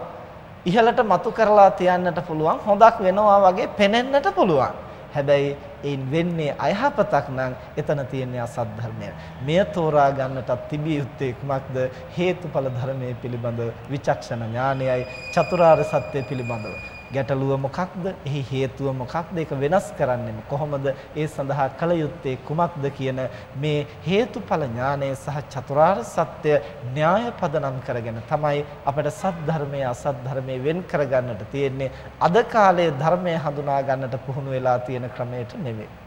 ඉහළට මතු කරලා තියන්නට පුළුවන්, හොඳක් වෙනවා වගේ පෙනෙන්නට පුළුවන්. හැබැයි ඒන් වෙන්නේ අයහපතක් නම් එතන තියෙන්නේ අසත් ධර්මය. මෙය තෝරා ගන්නටත් තිබිය යුත්තේ කුමක්ද? හේතුඵල ධර්මයේ පිළිබඳ විචක්ෂණ ඥානයයි චතුරාර්ය සත්‍ය පිළිබඳව. ගැටලුව මොකක්ද? එහි හේතුව මොකක්ද? ඒක වෙනස් කරන්නේ කොහොමද? ඒ සඳහා කල යුත්තේ කුමක්ද කියන මේ හේතුඵල ඥානය සහ චතුරාර්ය සත්‍ය න්‍යාය පදනම් කරගෙන තමයි අපිට සත් ධර්මයේ අසත් ධර්මයේ වෙන් කරගන්නට තියෙන්නේ. අද කාලයේ ධර්මය හඳුනා ගන්නට පුහුණු වෙලා තියෙන ක්‍රමයට නෙමෙයි.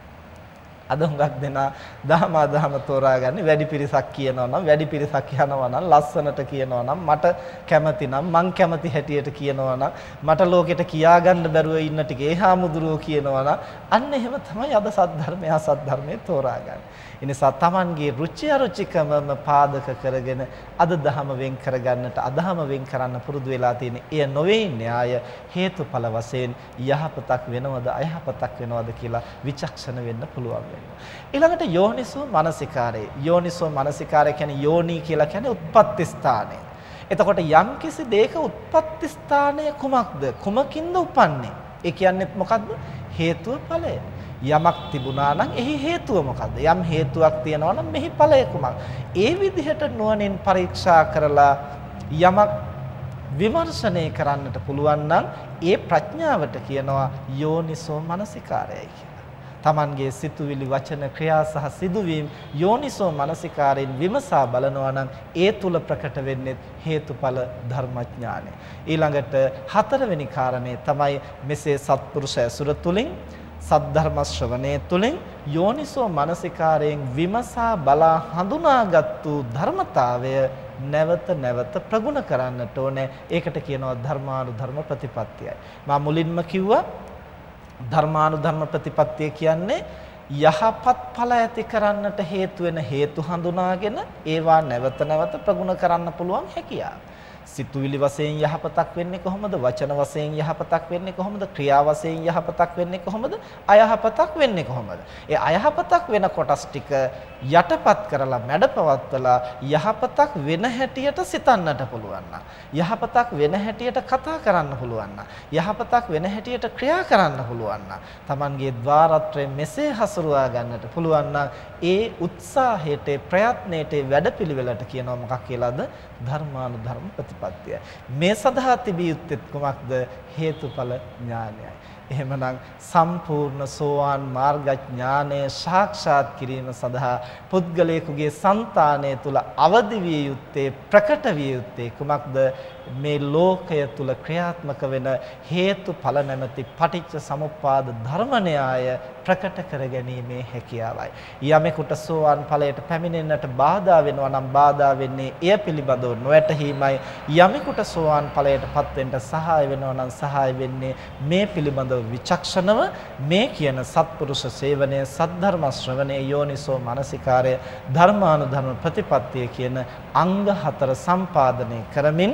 අද හුඟක් දෙනා දහම අදහම තෝරාගන්නේ වැඩි පිරිසක් කියනවා නම් වැඩි පිරිසක් යනවා නම් ලස්සනට කියනවා නම් මට කැමති නම් මං කැමති හැටියට කියනවා නම් මට ලෝකෙට කියාගන්න බැරුව ඉන්න ටික ඒහාමුදුරුවෝ කියනවා නම් අන්න එහෙම තමයි අද සද්ධර්මය අසද්ධර්මයේ තෝරාගන්නේ. ඒ නිසා Tamanගේ රුචි අරුචිකමම පාදක කරගෙන අද දහම වෙන් කරගන්නට අදහම වෙන් කරන්න පුරුදු වෙලා තියෙන. එය නොවේ න්‍යාය හේතුඵල වශයෙන් යහපතක් වෙනවද අයහපතක් වෙනවද කියලා විචක්ෂණ වෙන්න පුළුවන්. වෙනවා. ඊළඟට යෝනිසෝ මනසිකාරය. යෝනිසෝ මනසිකාරය කියන්නේ යෝනි කියලා කියන්නේ උත්පත්ති ස්ථානය. එතකොට යම් කිසි දෙයක උත්පත්ති ස්ථානය කුමක්ද? කුමකින්ද උපන්නේ? ඒ කියන්නේ මොකද්ද? හේතුව ඵලය. යමක් තිබුණා නම් එහි හේතුව මොකද්ද? යම් හේතුවක් තියෙනවා නම් මෙහි ඵලය කුමක්ද? ඒ විදිහට නුවණින් පරීක්ෂා කරලා යමක් විමර්ශනය කරන්නට පුළුවන් නම් ඒ ප්‍රඥාවට කියනවා යෝනිසෝ මනසිකාරයයි කියලා. Tamanගේ සිතුවිලි වචන ක්‍රියා සහ සිදුවීම් යෝනිසෝ මනසිකාරයෙන් විමසා බලනවා නම් ඒ තුල ප්‍රකට වෙන්නේ හේතුඵල ධර්මඥානය. ඊළඟට හතරවෙනි කාරණේ තමයි මෙසේ සත්පුරුෂ ඇසුර තුලින් සද්ධර්ම ශ්‍රවණය තුළින් යෝනිසෝ මනසිකාරයෙන් විමසා බලා හඳුනාගත්තු ධර්මතාවය නැවත නැවත ප්‍රගුණ කරන්නට ඕනේ. ඒකට කියනවා ධර්මානුධර්ම ප්‍රතිපත්තියයි. මා මුලින්ම කිව්වා ධර්මානුධර්ම ප්‍රතිපත්තිය කියන්නේ යහපත් ඵල ඇති කරන්නට හේතු වෙන හේතු හඳුනාගෙන ඒවා නැවත නැවත ප්‍රගුණ කරන්න පුළුවන් හැකියාව. සිතුවිලි වශයෙන් යහපතක් වෙන්නේ කොහොමද? වචන වශයෙන් යහපතක් වෙන්නේ කොහොමද? ක්‍රියා වශයෙන් යහපතක් වෙන්නේ කොහොමද? අයහපතක් වෙන්නේ කොහොමද? ඒ අයහපතක් වෙන කොටස් ටික යටපත් කරලා මැඩපවත්වලා යහපතක් වෙන හැටියට සිතන්නට පුළුවන් යහපතක් වෙන හැටියට කතා කරන්න පුළුවන් යහපතක් වෙන හැටියට ක්‍රියා කරන්න පුළුවන් තමන්ගේ ద్వාරත්‍රයෙන් මෙසේ හසුරුවා ගන්නට පුළුවන් ඒ උත්සාහයට ප්‍රයත්නයට වැඩපිළිවෙලට කියනවා මොකක් කියලාද ධර්මානුධර්ම ප්‍රතිපත්තිය. මේ සඳහා තිබිය යුත්තේ කුමක්ද? හේතුඵල ඥානයයි. එහෙමනම් සම්පූර්ණ සෝවාන් මාර්ගඥානය සාක්ෂාත් කිරීම සඳහා පුද්ගලයෙකුගේ సంతානය තුල අවදි විය යුත්තේ ප්‍රකට විය යුත්තේ කුමක්ද මේ ලෝකය තුල ක්‍රියාත්මක වෙන හේතුඵල නැමැති පටිච්ච සමුප්පාද ධර්ම න්‍යාය ප්‍රකට කර ගැනීමේ හැකියාවයි. යමෙකුට සෝවාන් ඵලයට පැමිණෙන්නට බාධා වෙනවා නම් බාධා වෙන්නේ එය පිළිබඳව නොවැටහීමයි. යමෙකුට සෝවාන් ඵලයටපත් වෙන්න සහාය වෙනවා නම් සහාය වෙන්නේ මේ පිළිබඳව විචක්ෂණව මේ කියන සත්පුරුෂ සේවනය, සද්ධර්ම ශ්‍රවණය, යෝනිසෝ මනසිකාරය, ධර්මානුධර්ම ප්‍රතිපත්තිය කියන අංග හතර සම්පාදනය කරමින්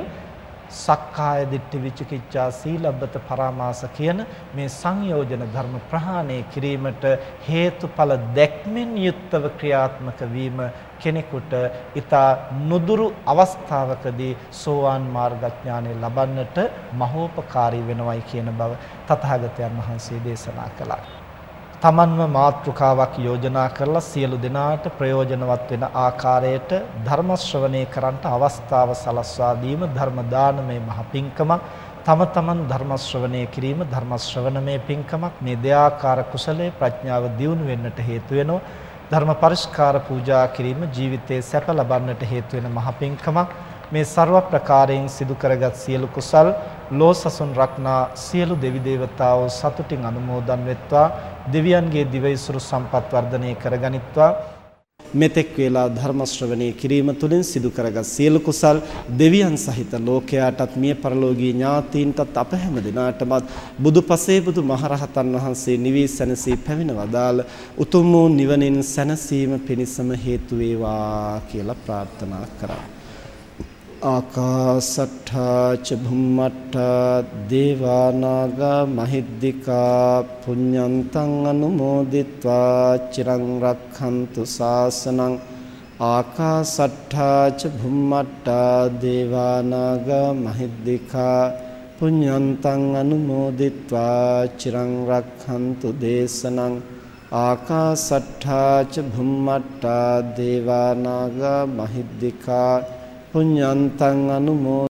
සක්කාය දිට්ඨි විචිකිච්ඡා සීලබ්බත පරාමාස කියන මේ සංයෝජන ධර්ම ප්‍රහාණය කිරීමට හේතුඵල දැක්මෙන් යුක්තව ක්‍රියාත්මක වීම කෙනෙකුට ඊතා නුදුරු අවස්ථාවකදී සෝවාන් මාර්ගඥානය ලබන්නට මහෝපකාරී වෙනවයි කියන බව තථාගතයන් වහන්සේ දේශනා කළා. තමන්ව මාතෘකාවක් යෝජනා කරලා සියලු දෙනාට ප්‍රයෝජනවත් වෙන ආකාරයට ධර්ම ශ්‍රවණය කරන්නට අවස්ථාව සලස්වා දීම ධර්ම දානමය මහ පිංකමක් තම තමන් ධර්ම ශ්‍රවණය කිරීම ධර්ම ශ්‍රවණමය පිංකමක් මේ දෙආකාර කුසලයේ ප්‍රඥාව දියුණු වෙන්නට හේතු වෙනවා. ධර්ම පරිස්කාර පූජා කිරීම ජීවිතයේ සැප ලබන්නට හේතු වෙන මහ පිංකමක් මේ ਸਰව ප්‍රකාරයෙන් සිදු කරගත් සියලු කුසල් ලෝ සසුන් රක්නා සියලු දෙවි දේවතාවෝ සතුටින් අනුමෝදන් වෙත්වා. දෙවියන්ගේ දිවයිසුරු සම්පත් වර්ධනය කරගනිත්වා. මෙතෙක් වේලා ධර්ම ශ්‍රවණය කිරීම තුළින් සිදු කරගත් සියලු කුසල් දෙවියන් සහිත ලෝකයාටත් මිය පරලෝකීය ඥාතීන්ටත් අප හැම දිනාටමත් බුදුපසේ බුදු මහරහතන් වහන්සේ නිවී සැනසී පැමිණ වදාළ උතුම් වූ නිවනින් සැනසීම පිණිසම හේතු වේවා කියලා ප්‍රාර්ථනා කරා. ආකාසට්ඨා ච භුම්මට්ඨා දේවානාග මහිද්దికා පුඤ්ඤන්තං අනුමෝදිත්වා චිරං රක්ඛන්තු ශාසනං ආකාසට්ඨා ච භුම්මට්ඨා දේවානාග මහිද්దికා පුඤ්ඤන්තං අනුමෝදිත්වා චිරං රක්ඛන්තු දේශනං ආකාසට්ඨා ච භුම්මට්ඨා දේවානාග මහිද්దికා පුඤ්ඤන්තං අනුමෝ